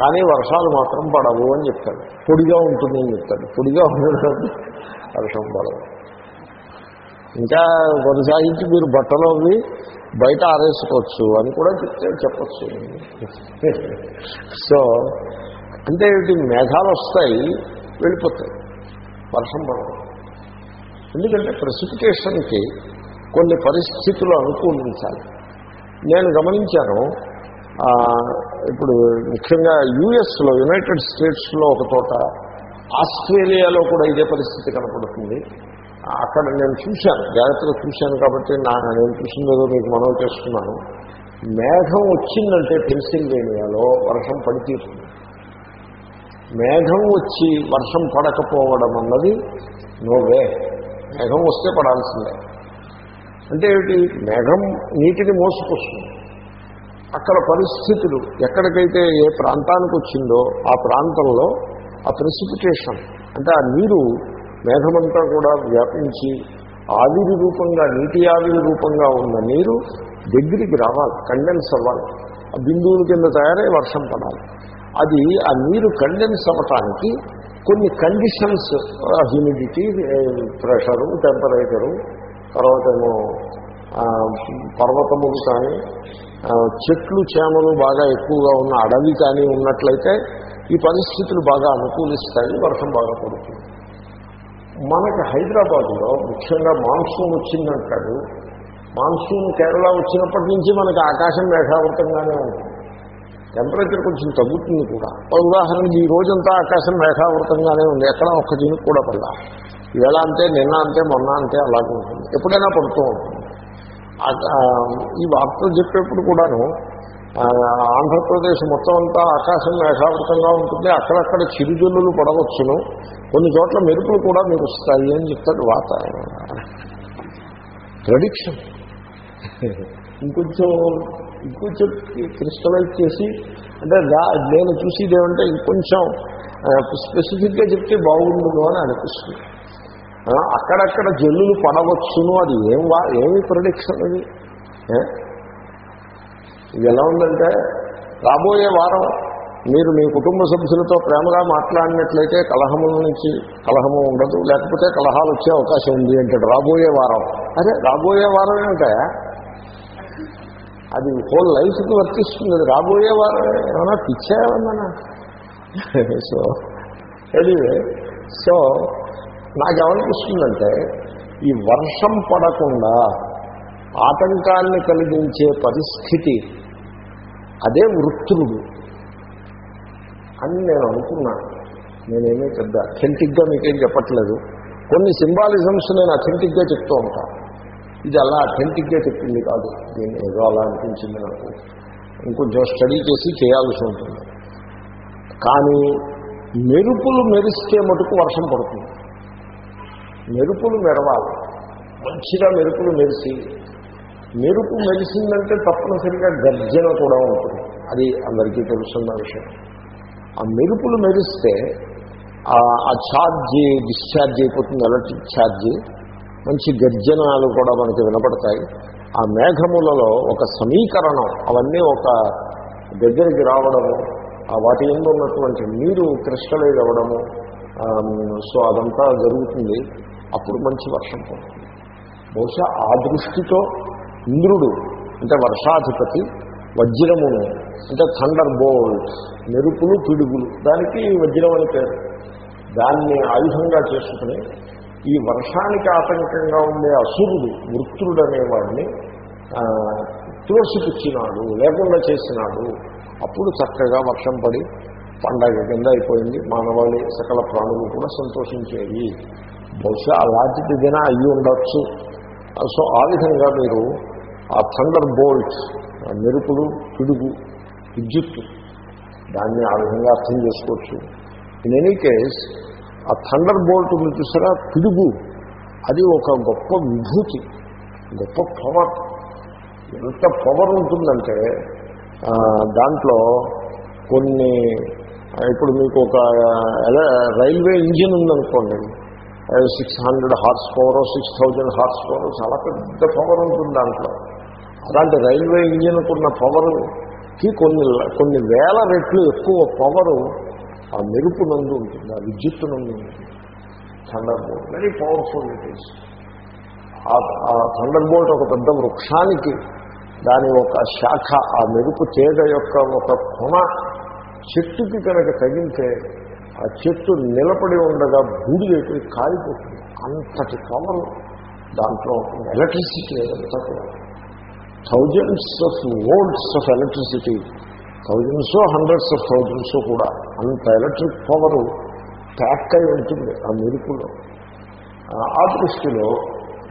కానీ వర్షాలు మాత్రం పడవు అని చెప్తాడు. పొడిగా ఉంటుంది అని చెప్తాడు. పొడిగా ఉండడం వర్షం పడవు ఇంకా కొనసాగించి మీరు బట్టలు అవి బయట ఆరేసుకోవచ్చు అని కూడా చెప్తే చెప్పచ్చు. సో అంటే ఏంటి మేఘాలు వస్తాయి వెళ్ళిపోతాయి. వర్షం పడదు. ఎందుకంటే ప్రెసిపిటేషన్కి కొన్ని పరిస్థితులు అనుకూలించాలి. నేను గమనించాను ఇప్పుడు ముఖ్యంగా యుఎస్లో యునైటెడ్ స్టేట్స్లో ఒక చోట ఆస్ట్రేలియాలో కూడా ఇదే పరిస్థితి కనపడుతుంది. అక్కడ నేను చూశాను జాగ్రత్తగా చూశాను కాబట్టి నా నేను చూసిందేదో మీకు మనవి చేస్తున్నాను. మేఘం వచ్చిందంటే పెన్సిల్వేనియాలో వర్షం పడి తీరుతుంది మేఘం వచ్చి వర్షం పడకపోవడం అన్నది నోవే మేఘం వస్తే పడాల్సిందే. అంటే ఏమిటి? మేఘం నీటిని మోసుకొస్తుంది. అక్కడ పరిస్థితులు ఎక్కడికైతే ఏ ప్రాంతానికి వచ్చిందో ఆ ప్రాంతంలో ఆ ప్రెసిపిటేషన్ అంటే ఆ నీరు మేఘమంతా కూడా వ్యాపించి ఆవిరి రూపంగా నీటి ఆవిరి రూపంగా ఉన్న నీరు దగ్గరికి రావాలి కండెన్స్ అవ్వాలి. ఆ బిందువుల కింద తయారై వర్షం పడాలి. అది ఆ నీరు కండెన్స్ అవ్వటానికి కొన్ని కండిషన్స్ హ్యూమిడిటీ ప్రెషరు టెంపరేచరు తర్వాత ఏమో పర్వతములు కానీ చెట్లు చేమలు బాగా ఎక్కువగా ఉన్న అడవి కానీ ఉన్నట్లయితే ఈ పరిస్థితులు బాగా అనుకూలిస్తాయి వర్షం బాగా పడుతుంది. మనకి హైదరాబాదులో ముఖ్యంగా మాన్సూన్ వచ్చిందంటాడు మాన్సూన్ కేరళ వచ్చినప్పటి నుంచి మనకి ఆకాశం మేఘావృతంగానే ఉంటుంది టెంపరేచర్ కొంచెం తగ్గుతుంది కూడా. ఉదాహరణకి ఈ రోజంతా ఆకాశం మేఘావృతంగానే ఉంది. ఎక్కడ ఒక్క దీనికి కూడా పడలా. ఈవేళ అంతే నిన్న అంతే మొన్న అంతే అలాగే ఉంటుంది. ఎప్పుడైనా పడుతూ ఉంటుంది. ఈ వార్తలు చెప్పేప్పుడు కూడాను ఆంధ్రప్రదేశ్ మొత్తం అంతా ఆకాశం మేఘావృతంగా ఉంటుంది. అక్కడక్కడ చిరుజల్లులు పడవచ్చును. కొన్ని చోట్ల మెరుపులు కూడా మీరు వస్తాయి అని చెప్తాడు వాతావరణం. ప్రొడిక్షన్ ఇంకొంచెం ఇంకొంచెం క్రిస్టలైజ్ చేసి అంటే నేను చూసేది ఏమంటే ఇంకొంచెం స్పెసిఫిక్గా చెప్తే బాగుండు అని అనిపిస్తుంది. అక్కడక్కడ జల్లులు పడవచ్చును అది ఏం వా ఏమి ప్రొడిక్షన్ అది ఇది ఎలా ఉందంటే రాబోయే వారం మీరు మీ కుటుంబ సభ్యులతో ప్రేమగా మాట్లాడినట్లయితే కలహముల నుంచి కలహము ఉండదు లేకపోతే కలహాలు వచ్చే అవకాశం ఉంది అంటాడు. రాబోయే వారం. అరే రాబోయే వారం ఏంటంటే అది హోల్ లైఫ్కి వర్తిస్తుంది. అది రాబోయేవారు ఏమైనా పిచ్చామన్నా సో ఎనీవే సో నాకేమనిపిస్తుందంటే ఈ వర్షం పడకుండా ఆటంకాన్ని కలిగించే పరిస్థితి అదే వృత్తుడు అని నేను అనుకున్నాను నేనేమీ పెద్ద అథెంటిక్గా మీకేం చెప్పట్లేదు. కొన్ని సింబాలిజమ్స్ నేను అథెంటిక్గా చెప్తూ ఉంటాను ఇది అలా అథెంటిక్గా చెప్పింది కాదు. దీన్ని ఏదో అలా అనిపించింది నాకు. ఇంకొంచెం స్టడీ చేసి చేయాల్సి ఉంటుంది. కానీ మెరుపులు మెరిస్తే మటుకు వర్షం పడుతుంది. మెరుపులు మెరవాలి. మంచిగా మెరుపులు మెరిసి మెరుపు మెరిసిందంటే తప్పనిసరిగా గర్జన కూడా ఉంటుంది. అది అందరికీ తెలుసున్న విషయం. ఆ మెరుపులు మెరిస్తే ఆ ఛార్జ్ డిశ్చార్జ్ అయిపోతుంది ఎలక్ట్రిక్ ఛార్జ్. మంచి గర్జనాలు కూడా మనకి వినపడతాయి. ఆ మేఘములలో ఒక సమీకరణం అవన్నీ ఒక దగ్గరికి రావడము ఆ వాటి ఎందు ఉన్నటువంటి నీరు క్రిస్టలైజ్ అవ్వడము సో అదంతా జరుగుతుంది. అప్పుడు మంచి వర్షం పడుతుంది. బహుశా ఆ దృష్టితో ఇంద్రుడు అంటే వర్షాధిపతి వజ్రమును అంటే థండర్ బోల్ట్ మెరుపులు పిడుగులు దానికి వజ్రం అని పేరు. దాన్ని ఆయుధంగా చేసుకుని ఈ వర్షానికి ఆటంకంగా ఉండే అసురుడు వృత్రుడు అనేవాడిని తులసిపుచ్చినాడు లేకుండా చేసినాడు. అప్పుడు చక్కగా వర్షం పడి పండగ కింద అయిపోయింది. మానవాళి సకల ప్రాణులు కూడా సంతోషించేవి. బహుశా అలాంటిది దిన అయ్యి ఉండొచ్చు. సో ఆ విధంగా మీరు ఆ థండర్ బోల్ట్స్ మెరుపులు పిడుగు విద్యుత్తు దాన్ని ఆ విధంగా అర్థం చేసుకోవచ్చు. ఇన్ ఎనీ కేస్ ఆ థండర్ బోల్ట్ మీరు చూసారా? పిడుగు. అది ఒక గొప్ప విభూతి గొప్ప పవర్ ఎంత పవర్ ఉంటుందంటే దాంట్లో కొన్ని ఇప్పుడు మీకు ఒక రైల్వే ఇంజిన్ ఉందనుకోండి. Six hundred horsepower six thousand horsepower చాలా పెద్ద పవర్ ఉంటుంది దాంట్లో. అలాంటి రైల్వే ఇంజిన్కున్న పవర్కి కొన్ని కొన్ని వేల రెట్లు ఎక్కువ పవరు ఆ మెరుపు నందు ఉంటుంది ఆ విద్యుత్తు నందు ఉంటుంది. Thunderbolt very powerful it is ఆ థండర్ బోల్ట్ ఒక పెద్ద వృక్షానికి దాని ఒక శాఖ ఆ మెరుపు తీగ యొక్క ఒక కొన చెట్టుకి కనుక తగిలితే ఆ చెట్టు నిలబడి ఉండగా బూడిదైపోయి కాలిపోతుంది. అంతటి పవర్ దాంట్లో ఎలక్ట్రిసిటీ అంతా కూడా. Thousands of volts of electricity thousands hundreds of thousands కూడా అంత ఎలక్ట్రిక్ పవర్ ప్యాక్ అయి ఉంటుంది ఆ మెరుపులో. ఆ దృష్టిలో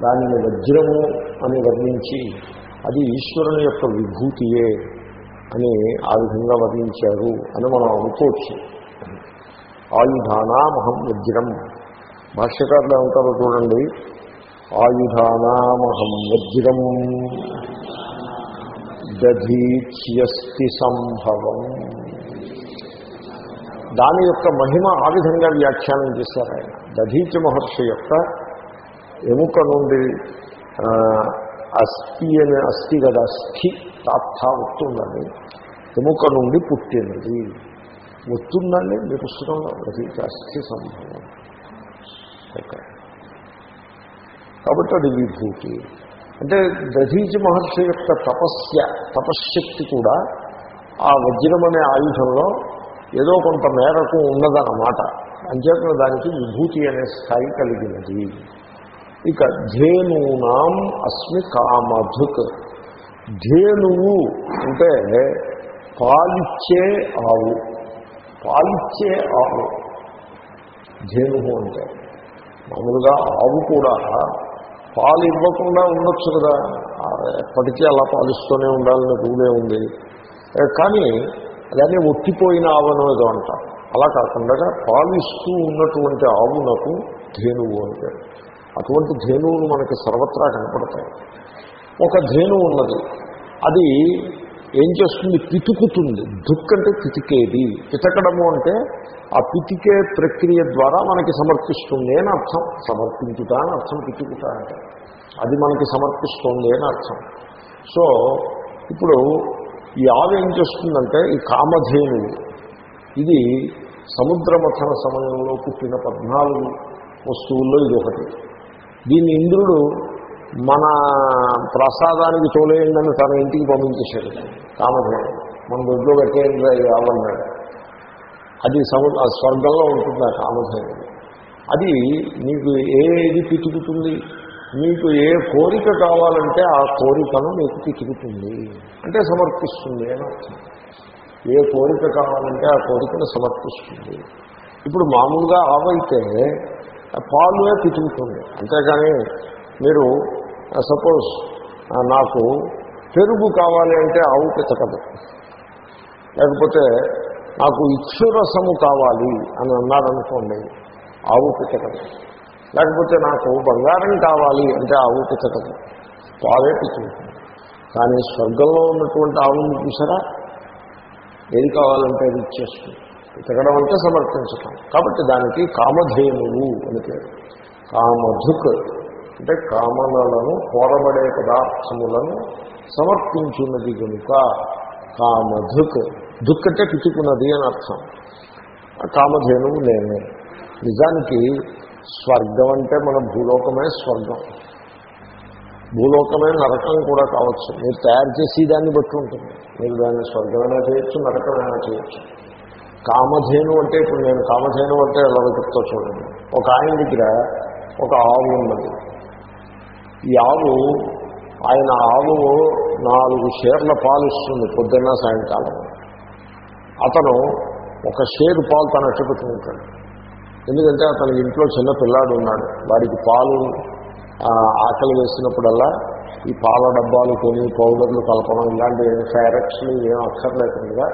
దానిని వజ్రము అని వర్ణించి అది ఈశ్వరుని యొక్క విభూతియే అని ఆ విధంగా వర్ణించారు అని మనం అనుకోవచ్చు. ఆయుధానామహం వజ్రం. భాష్యకారులు ఏమంటారో చూడండి. ఆయుధానామహం వజ్రం. దధీచ్యస్తి సంభవం. దాని యొక్క మహిమ ఆ విధంగా వ్యాఖ్యానం చేశారు ఆయన. దధీచ మహర్షి యొక్క ఎముక నుండి అస్థి అని అస్థి కదా స్థి తాత్థ వస్తుందని ఎముక నుండి పుట్టినది. వస్తుందండి మీ పుస్తకంలో దధీచ అస్థి సంభవం ఓకే. కాబట్టి అది విభూతి. అంటే దధీచి మహర్షి యొక్క తపస్య తపశ్శక్తి కూడా ఆ వజ్రం అనే ఆయుధంలో ఏదో కొంత మేరకు ఉన్నదన్నమాట. అంచేతన దానికి విభూతి అనే స్థాయి కలిగినది. ఇక ధేనూనాం అస్మి కామధుక్. ధేనువు అంటే పాలిచ్చే ఆవు. పాలిచ్చే ఆవు. ధేనువు అంటే. మామూలుగా ఆవు కూడా పాలు ఇవ్వకుండా ఉండొచ్చు కదా. ఎప్పటికీ అలా పాలిస్తూనే ఉండాలని రూలే ఉంది. కానీ దాన్ని ఒట్టిపోయిన ఆవను ఏదో అంటారు. అలా కాకుండా పాలిస్తూ ఉన్నటువంటి ఆవునకు ధేనువు అంటే అటువంటి ధేనువులు మనకి సర్వత్రా కనపడతాయి. ఒక ధేనువు ఉన్నది. అది ఏం చేస్తుంది? పితుకుతుంది. దుక్ అంటే పితికేది. పితకడము అంటే ఆ పితికే ప్రక్రియ ద్వారా మనకి సమర్పిస్తుంది అని అర్థం. సమర్పించుట అని అర్థం పితుకుట అంటే. అది మనకి సమర్పిస్తుంది అని అర్థం. సో ఇప్పుడు ఈ ఆవు ఏం చేస్తుందంటే ఈ కామధేనువు ఇది సముద్రమథన సమయంలో పుట్టిన పద్నాలుగు వస్తువుల్లో ఇది ఒకటి. దీన్ని ఇంద్రుడు మన ప్రసాదానికి తోలేయండి తన ఇంటికి పంపించేశాడు. కామధేను. మన దొడ్లో పెట్టేయండి అవన్నాడు అది సము స్వర్గంలో ఉంటుంది ఆ కామధేను. అది నీకు ఏది పితుకుతుంది? మీకు ఏ కోరిక కావాలంటే ఆ కోరికను మీకు పితుకుతుంది. అంటే సమర్పిస్తుంది అని అర్థం. ఏ కోరిక కావాలంటే ఆ కోరికను సమర్పిస్తుంది. ఇప్పుడు మామూలుగా ఆవైతే పాలునే పితుకుతుంది. అంతేకాని మీరు సపోజ్ నాకు పెరుగు కావాలి అంటే ఆవు పితకదు లేకపోతే నాకు ఇచ్చురసము కావాలి అని అన్నారనుకోండి ఆవు పితకదు లేకపోతే నాకు బంగారం కావాలి అంటే ఆవు పితకదు పాలే పితుకుతుంది కానీ స్వర్గంలో ఉన్నటువంటి ఆవుని చూసారా? ఏది కావాలంటే అది ఇచ్చేస్తుంది. పితకడం అంటే సమర్పించటం. కాబట్టి దానికి కామధేనువు అని పేరు. కామధుక్ అంటే కామనలను కోరబడే పదార్థములను సమర్పించినది కనుక కామధుక్. దుక్ అంటే పిచ్చుకున్నది అని అర్థం. ఆ కామధేనువు నేనే. నిజానికి స్వర్గం అంటే మన భూలోకమే స్వర్గం. భూలోకమే నరకం కూడా కావచ్చు. మీరు తయారు చేసి దాన్ని బట్టి ఉంటుంది. మీరు దాన్ని స్వర్గమైనా చేయొచ్చు నరకమైనా చేయొచ్చు. కామధేను అంటే ఇప్పుడు నేను కామధేను అంటే ఎలా చెప్తా చూడండి. ఒక ఆయన దగ్గర ఒక ఆవు ఉన్నది. ఈ ఆవు ఆయన ఆవు నాలుగు షేర్ల పాలు ఇస్తుంది పొద్దున్న సాయంకాలం. అతను ఒక షేరు పాలు తను అట్టుపెట్టుకుంటాడు ఎందుకంటే అతని ఇంట్లో చిన్న పిల్లాడు ఉన్నాడు. వాడికి పాలు ఆకలి వేసినప్పుడల్లా ఈ పాల డబ్బాలు కొని పౌడర్లు కలపడం ఇలాంటి ఫైరక్స్లు ఏం అక్కర్లేకుండా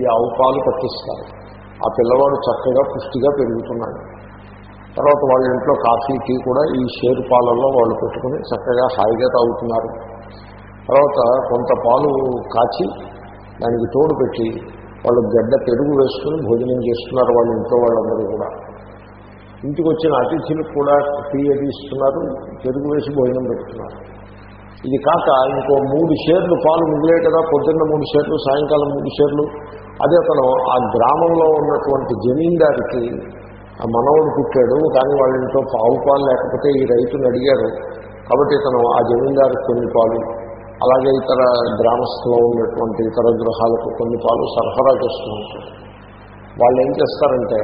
ఈ ఆవు పాలు పట్టిస్తారు. ఆ పిల్లవాడు చక్కగా పుష్టిగా పెరుగుతున్నాడు. తర్వాత వాళ్ళ ఇంట్లో కాఫీ టీ కూడా ఈ షేరు పాలల్లో వాళ్ళు పెట్టుకుని చక్కగా హాయిగా తాగుతున్నారు. తర్వాత కొంత పాలు కాచి దానికి తోడు పెట్టి వాళ్ళు గడ్డ పెరుగు వేసుకుని భోజనం చేస్తున్నారు వాళ్ళ ఇంట్లో వాళ్ళందరూ కూడా. ఇంటికి వచ్చిన అతిథులకు కూడా టీ అది ఇస్తున్నారు పెరుగు వేసి భోజనం పెడుతున్నారు. ఇది కాక ఇంకో మూడు షేర్లు పాలు మిగిలే కదా పొద్దున్న మూడు షేర్లు సాయంకాలం మూడు షేర్లు. అదే అతను ఆ గ్రామంలో ఉన్నటువంటి జమీందారికి ఆ మనవడు పుట్టాడు కానీ వాళ్ళ ఇంట్లో పావు పాలు లేకపోతే ఈ రైతుని అడిగారు. కాబట్టి ఇతను ఆ జమీందారు కొన్ని పాలు అలాగే ఇతర గ్రామస్థులో ఉన్నటువంటి ఇతర గృహాలకు కొన్ని పాలు సరఫరా చేస్తూ ఉంటారు. వాళ్ళు ఏం చేస్తారంటే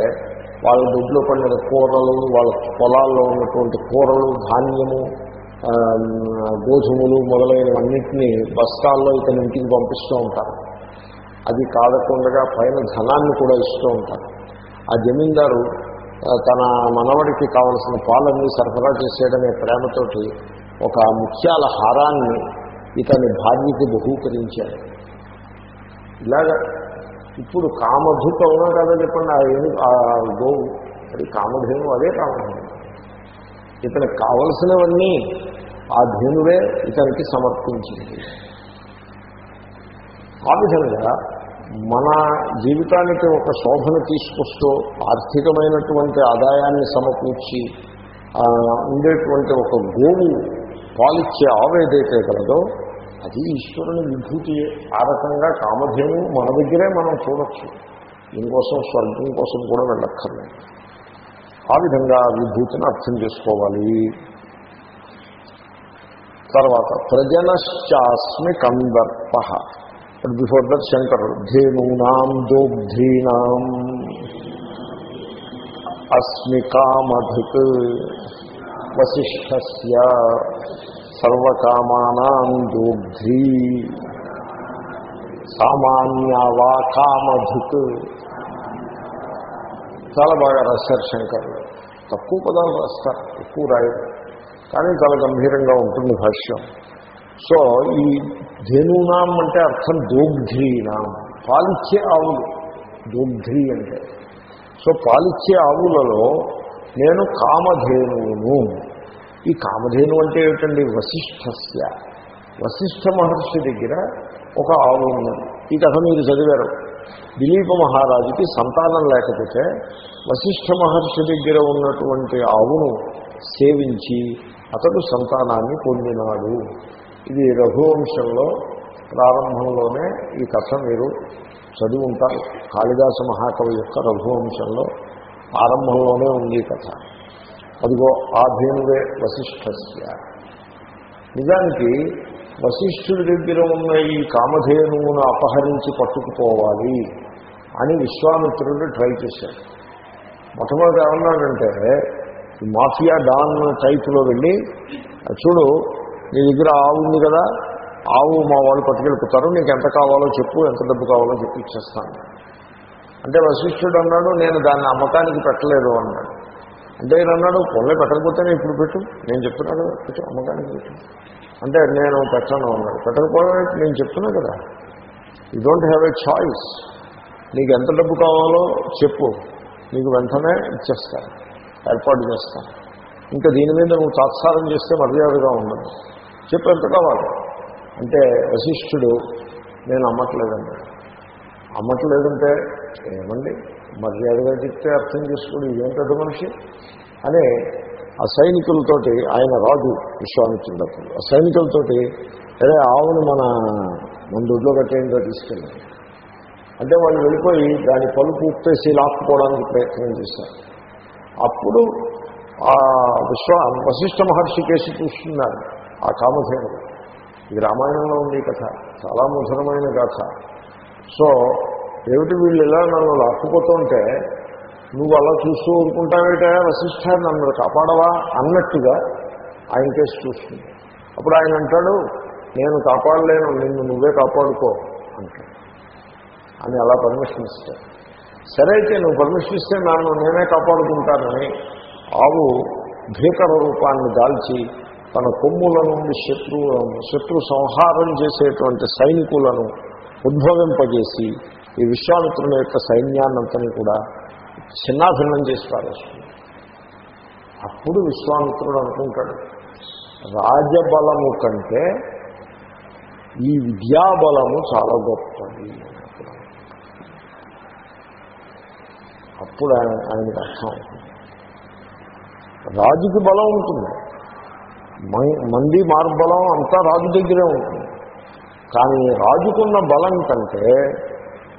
వాళ్ళ దొడ్లో పండిన కూరలు వాళ్ళ పొలాల్లో ఉన్నటువంటి కూరలు ధాన్యము గోధుమలు మొదలైనవన్నింటినీ బస్తాల్లో ఇతని ఇంటికి పంపిస్తూ ఉంటారు. అది కాదకుండా పైన ధనాన్ని కూడా ఇస్తూ ఉంటారు. ఆ జమీందారు తన మనవడికి కావలసిన పాలన్నీ సరఫరా చేసేయడమే ప్రేమతోటి ఒక ముఖ్యాల హారాన్ని ఇతని భార్యకి బహూకరించాడు. ఇలాగా ఇప్పుడు కామధుత అవునా కదా చెప్పండి ఆ ఏమి ఆ గోవు అది కామధేను అదే కామధేను. ఇతనికి కావలసినవన్నీ ఆ ధేనువే ఇతనికి సమర్పించింది. ఆ విధంగా మన జీవితానికి ఒక శోభను తీసుకొస్తూ ఆర్థికమైనటువంటి ఆదాయాన్ని సమకూర్చి ఉండేటువంటి ఒక గోవు పాలిచ్చే ఆవు ఏదైతే కలదో అది ఈశ్వరుని విభూతి. ఆ రకంగా కామధేను మన దగ్గరే మనం చూడొచ్చు. దీనికోసం స్వర్గం కోసం కూడా వెళ్ళక్కర్లేదు. ఆ విధంగా విభూతిని అర్థం చేసుకోవాలి. తర్వాత ప్రజనశ్చాస్మి కందర్ప. బిఫోర్ దట్ శంకరుడు ధేనూనాం దోగ్ధీనాం అస్మి కామధుక్ వశిష్ఠస్య సర్వకామానాం దోగ్ధ్రీ సామాన్యవా కామధుక్ చాలా బాగా రాశారు శంకరుడు తక్కువ పదాలు రాస్తారు ఎక్కువ రాయరు. కానీ చాలా గంభీరంగా ఉంటుంది భాష్యం. సో ఈ ధేనూనాం అంటే అర్థం దోగ్ధ్రీనాం పాలిచ్చే ఆవులు. దోగ్ధ్రీ అంటే. సో పాలిచ్చే ఆవులలో నేను కామధేనువును. ఈ కామధేను అంటే ఏమిటండి? వశిష్ఠస్య. వశిష్ఠ మహర్షి దగ్గర ఒక ఆవు ఉన్నది ఈ కథ మీరు చదివారు. దిలీప మహారాజుకి సంతానం లేకపోతే వశిష్ఠ మహర్షి దగ్గర ఉన్నటువంటి ఆవును సేవించి అతడు సంతానాన్ని పొందినాడు. ఇది రఘువంశంలో ప్రారంభంలోనే ఈ కథ మీరు చదివి ఉంటారు. కాళిదాస మహాకవి యొక్క రఘువంశంలో ఆరంభంలోనే ఉంది ఈ కథ. అదిగో ఆధీనుడే వశిష్ఠస్య. నిజానికి వశిష్ఠుడి దగ్గర ఉన్న ఈ కామధేనువును అపహరించి పట్టుకుపోవాలి అని విశ్వామిత్రుడు ట్రై చేశాడు. మొట్టమొదటి ఏమన్నాడంటే మాఫియా డాన్ టైప్లో వెళ్ళి చూడు నీ దగ్గర ఆవు ఉంది కదా ఆవు మా వాళ్ళు పట్టుకెళ్ళిపోతారు నీకు ఎంత కావాలో చెప్పు ఎంత డబ్బు కావాలో చెప్పి ఇచ్చేస్తాను. అంటే వశిష్ఠుడు అన్నాడు నేను దాన్ని అమ్మకానికి పెట్టలేదు అన్నాడు. అంటే నేను అన్నాడు పొల్లే పెట్టకపోతేనే ఇప్పుడు పెట్టు నేను చెప్తున్నాడు పెట్టు అమ్మకానికి పెట్టు. అంటే నేను పెట్టను అన్నాడు. పెట్టకపోవడం నేను చెప్తున్నా కదా you don't have a choice నీకు ఎంత డబ్బు కావాలో చెప్పు నీకు వెంటనే ఇచ్చేస్తాను ఏర్పాటు చేస్తాను. ఇంకా దీని మీద నువ్వు తాత్సారం చేస్తే మర్యాదగా ఉండదు. చెప్పు ఎంత కావాలి అంటే వశిష్ఠుడు నేను అమ్మట్లేదండి. అమ్మట్లేదంటే ఏమండి? మర్యాదగా చెప్తే అర్థం చేసుకోడు ఇదేం పెద్ద మనిషి? అని ఆ సైనికులతోటి ఆయన రాజు విశ్వామిత్రుడప్పుడు ఆ సైనికులతోటి అదే ఆవును మన మన దొడ్లో కట్టేయంగా తీసుకెళ్ళారు అంటే వాళ్ళు వెళ్ళిపోయి దాని పలుపు ఉప్పేసి లాక్కుపోవడానికి ప్రయత్నం చేశారు. అప్పుడు ఆ విశ్వ వశిష్ఠ మహర్షి కేసి చూస్తున్నారు ఆ కామధేను. ఇది రామాయణంలో ఉంది ఈ కథ. చాలా మధురమైన కథ. సో ఏమిటి వీళ్ళు ఇలా నన్ను లాక్కుపోతుంటే నువ్వు అలా చూస్తూ ఊరుకుంటావేటా వశిష్ఠ నన్ను కాపాడవా అన్నట్టుగా ఆయన కేసు చూస్తుంది. అప్పుడు ఆయన అంటాడు నేను కాపాడలేను నిన్ను నువ్వే కాపాడుకో అంటాడు. అని అలా పర్మిషన్ ఇస్తాడు సరే అయితే నువ్వు పర్మిషన్ ఇస్తే నన్ను నేనే కాపాడుకుంటానని ఆవు భీకర రూపాన్ని దాల్చి తన కొమ్ముల నుండి శత్రు శత్రు సంహారం చేసేటువంటి సైనికులను ఉద్భవింపజేసి ఈ విశ్వామిత్రుని యొక్క సైన్యాన్నంతని కూడా చిన్నాభిన్నం చేసి పారేస్తుంది అప్పుడు విశ్వామిత్రుడు అనుకుంటాడు రాజబలము కంటే ఈ విద్యాబలము చాలా గొప్పది. అప్పుడు ఆయన ఆయనకు అర్థం రాజుకి బలం ఉంటుంది. మంది మార్బలం అంతా రాజు దగ్గరే ఉంటుంది. కానీ రాజుకున్న బలం కంటే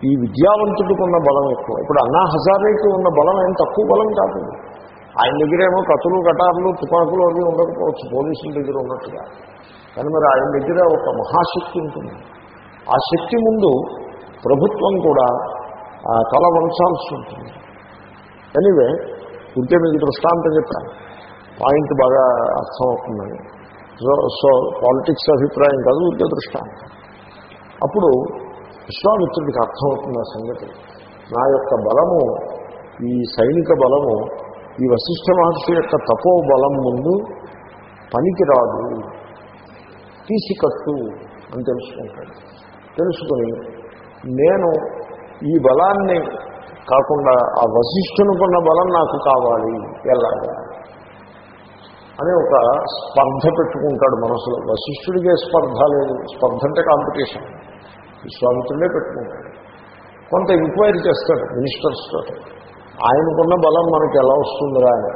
ఈ విద్యావంతుడికున్న బలం ఎక్కువ. ఇప్పుడు అన్నా హజారేకి ఉన్న బలం ఏం తక్కువ బలం కాదు. ఆయన దగ్గరేమో కత్తులు కటార్లు తుపాకులు అవి ఉండకపోవచ్చు పోలీసుల దగ్గర ఉన్నట్టుగా. కానీ మరి ఆయన దగ్గర ఒక మహాశక్తి ఉంటుంది. ఆ శక్తి ముందు ప్రభుత్వం కూడా తల వంచాల్సి ఉంటుంది. ఎనివే ఉంటే మీకు దృష్టాంతం చెప్పాను పాయింట్ బాగా అర్థమవుతుందని సో సో పాలిటిక్స్ అభిప్రాయం కాదు ఉద్య దృష్టాంతం అప్పుడు విశ్వామిత్రుడికి అర్థమవుతుంది ఆ సంగతి. నా యొక్క బలము ఈ సైనిక బలము ఈ వశిష్ఠ మహర్షి యొక్క తపో బలం ముందు పనికి రాదు తీసికట్టు అని తెలుసుకుంటాడు. తెలుసుకుని నేను ఈ బలాన్ని కాకుండా ఆ వశిష్ఠునుకున్న బలం నాకు కావాలి. ఎలాగా? అని ఒక స్పర్ధ పెట్టుకుంటాడు మనసులో. వశిష్ఠుడికే స్పర్ధ లేదు. స్పర్ధ అంటే కాంపిటీషన్. విశ్వామిత్రుడే పెట్టుకుంటాడు. కొంత ఎంక్వైరీ చేస్తాడు మినిస్టర్స్ ఆయనకున్న బలం మనకి ఎలా వస్తుందిరా అని.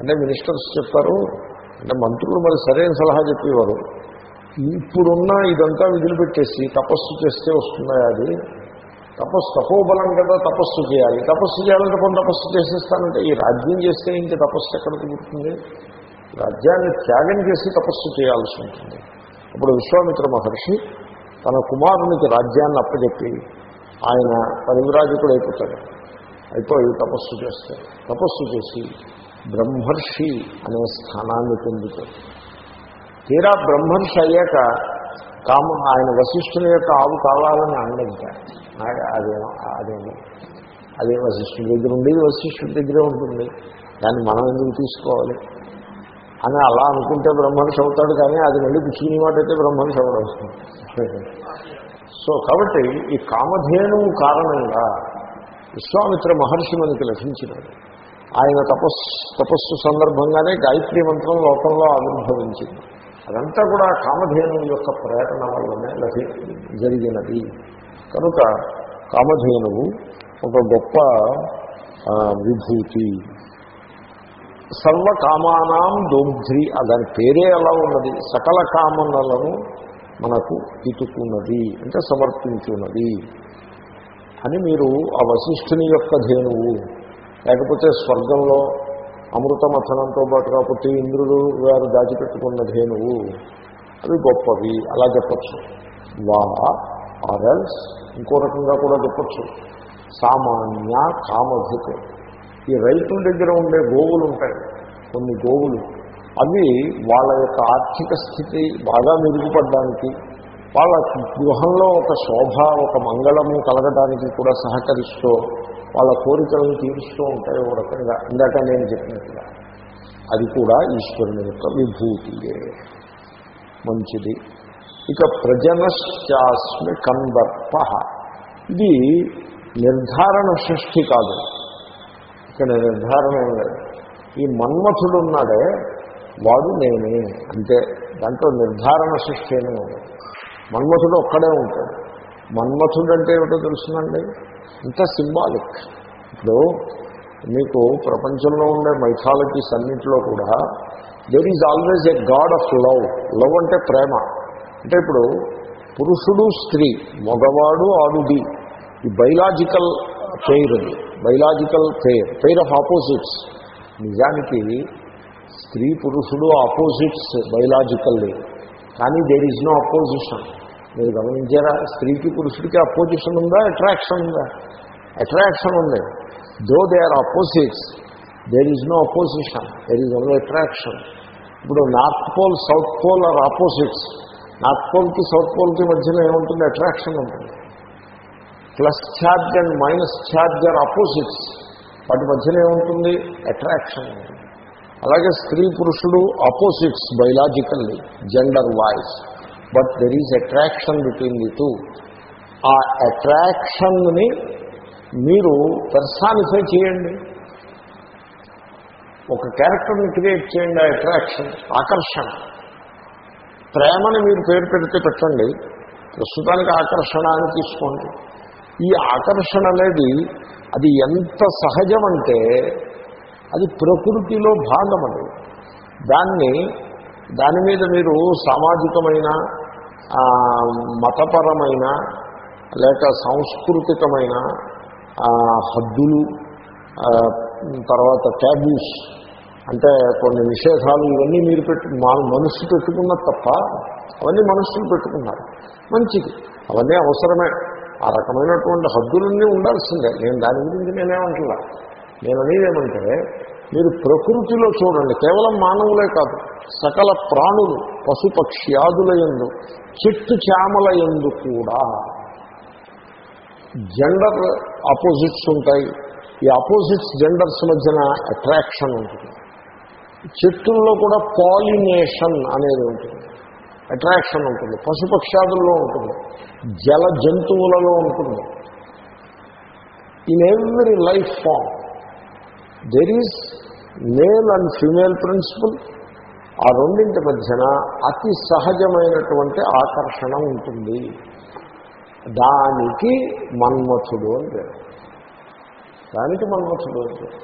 అంటే మినిస్టర్స్ చెప్పారు అంటే మంత్రులు మరి సరైన సలహా చెప్పేవారు. ఇప్పుడున్న ఇదంతా విదిలిపెట్టేసి తపస్సు చేస్తే వస్తున్నాయి అది? తపస్సు తపోబలం కదా తపస్సు చేయాలి. తపస్సు చేయాలంటే కొంత తపస్సు చేసేస్తానంటే ఈ రాజ్యం చేస్తే ఇంక తపస్సు ఎక్కడ కుదురుతుంది రాజ్యాన్ని త్యాగం చేసి తపస్సు చేయాల్సి ఉంటుంది. అప్పుడు విశ్వామిత్ర మహర్షి తన కుమారునికి రాజ్యాన్ని అప్పచెప్పి ఆయన పరివిరాజకుడు అయిపోతాడు అయిపోయి తపస్సు చేస్తాడు తపస్సు చేసి బ్రహ్మర్షి అనే స్థానాన్ని పొందుతాడు. తీరా బ్రహ్మర్షి అయ్యాక కామ ఆయన వశిష్ఠుని యొక్క ఆవు కావాలని అండంట అదేమో అదేమో అదే వశిష్ఠుడి దగ్గర ఉండేది వశిష్ఠుడి దగ్గరే ఉంటుంది. దాన్ని మనం ఎందుకు తీసుకోవాలి? అని అలా అనుకుంటే బ్రహ్మనిషి అవుతాడు కానీ అది వెళ్ళి పుచ్చుకునే మాట అయితే బ్రహ్మర్షి అవడం సో కాబట్టి ఈ కామధేను కారణంగా విశ్వామిత్ర మహర్షి మనకి లభించినాడు ఆయన తపస్సు తపస్సు సందర్భంగానే గాయత్రి మంత్రం లోకంలో ఆవిర్భవించింది. అదంతా కూడా కామధేను యొక్క ప్రేరణ వల్లనే లభి జరిగినది. కనుక కామధేనువు ఒక గొప్ప విభూతి. సర్వకామానాం దోగ్ధ్రి దాని పేరే అలా ఉన్నది. సకల కామనలను మనకు ఇతుకున్నది అంటే సమర్పించున్నది అని మీరు ఆ వశిష్ఠుని యొక్క ధేనువు లేకపోతే స్వర్గంలో అమృత మథనంతో పాటుగా పుట్టి ఇంద్రుడు వారు దాచిపెట్టుకున్న ధేనువు అవి గొప్పవి. అలా చెప్పచ్చు. వా ఆర్ఎల్స్ ఇంకో రకంగా కూడా చెప్పచ్చు. సామాన్య కామధిక్ ఈ రైతుల దగ్గర ఉండే గోవులు ఉంటాయి. కొన్ని గోవులు. అవి వాళ్ళ యొక్క ఆర్థిక స్థితి బాగా మెరుగుపడడానికి వాళ్ళ గృహంలో ఒక శోభ ఒక మంగళము కలగడానికి కూడా సహకరిస్తూ వాళ్ళ కోరికలను తీరుస్తూ ఉంటాయి ఒక రకంగా. ఇందాక నేను చెప్పినట్టుగా. అది కూడా ఈశ్వరుని యొక్క విభూతియే. మంచిది. ఇక ప్రజనశ్చాస్మి కందర్ప. ఇది నిర్ధారణ సృష్టి కాదు. ఇక్కడ నిర్ధారణ ఏం లేదు. ఈ మన్మథుడు ఉన్నాడే వాడు నేనే అంటే దాంట్లో నిర్ధారణ సృష్టి ఏమీ ఉండదు మన్మథుడు ఒక్కడే ఉంటాడు. మన్మథుడు అంటే ఏమిటో తెలుసునండి? ఇంత సింబాలిక్. ఇప్పుడు మీకు ప్రపంచంలో ఉండే మైథాలజీస్ అన్నింటిలో కూడా there is always a god of love love అంటే ప్రేమ. అంటే ఇప్పుడు పురుషుడు స్త్రీ మగవాడు ఆడుది. ఈ బయలాజికల్ పెయిర్ అది biological pair pair of opposites నిజానికి స్త్రీ పురుషుడు ఆపోజిట్స్ బయలాజికల్లీ కానీ దేర్ ఈజ్ నో అపోజిషన్ మీరు గమనించారా? స్త్రీకి పురుషుడికి అపోజిషన్ ఉందా? అట్రాక్షన్ ఉందా? అట్రాక్షన్ ఉంది. Though they are opposites there is no opposition there is only attraction ఇప్పుడు north pole south pole are opposites north పోల్కి south పోల్కి మధ్యన ఏముంటుంది? అట్రాక్షన్ ఉంటుంది. Plus charge and minus charge are opposites వాటి మధ్యన ఏముంటుంది? అట్రాక్షన్ ఉంటుంది. అలాగే స్త్రీ పురుషుడు opposites biologically gender wise but there is attraction between the two ఆ అట్రాక్షన్ని మీరు పర్సానిఫై చేయండి. ఒక క్యారెక్టర్ని క్రియేట్ చేయండి ఆ అట్రాక్షన్ ఆకర్షణ. ప్రేమని మీరు పేరు పెడితే పెట్టండి. ప్రస్తుతానికి ఆకర్షణ అని తీసుకోండి. ఈ ఆకర్షణ అనేది అది ఎంత సహజమంటే అది ప్రకృతిలో భాగం అది. దాన్ని దాని మీద మీరు సామాజికమైన మతపరమైన లేక సాంస్కృతికమైన హద్దులు తర్వాత ట్యాబ్యూస్ అంటే కొన్ని నిషేధాలు ఇవన్నీ మీరు పెట్టు మా మనస్సు పెట్టుకున్నది తప్ప అవన్నీ మనస్సులు పెట్టుకున్నారు. మంచిది. అవన్నీ అవసరమే. ఆ రకమైనటువంటి హద్దులన్నీ ఉండాల్సిందే. నేను దాని గురించి నేనేమంటున్నా నేను అనేది మీరు ప్రకృతిలో చూడండి కేవలం మానవులే కాదు సకల ప్రాణులు పశుపక్ష్యాదుల ఎందు చెట్టు చామల ఎందు కూడా జెండర్ ఆపోజిట్స్ ఉంటాయి. ఈ ఆపోజిట్స్ జెండర్స్ మధ్యన అట్రాక్షన్ ఉంటుంది. చెట్టుల్లో కూడా పాలినేషన్ అనేది ఉంటుంది. అట్రాక్షన్ ఉంటుంది పశుపక్షాదుల్లో ఉంటుంది జల జంతువులలో ఉంటుంది. In every life form there is male and female principle ఆ రెండింటి మధ్యన అతి సహజమైనటువంటి ఆకర్షణ ఉంటుంది. దానికి మన్మథుడు అని పేరు. దానికి మన్మథుడు అని పేరు.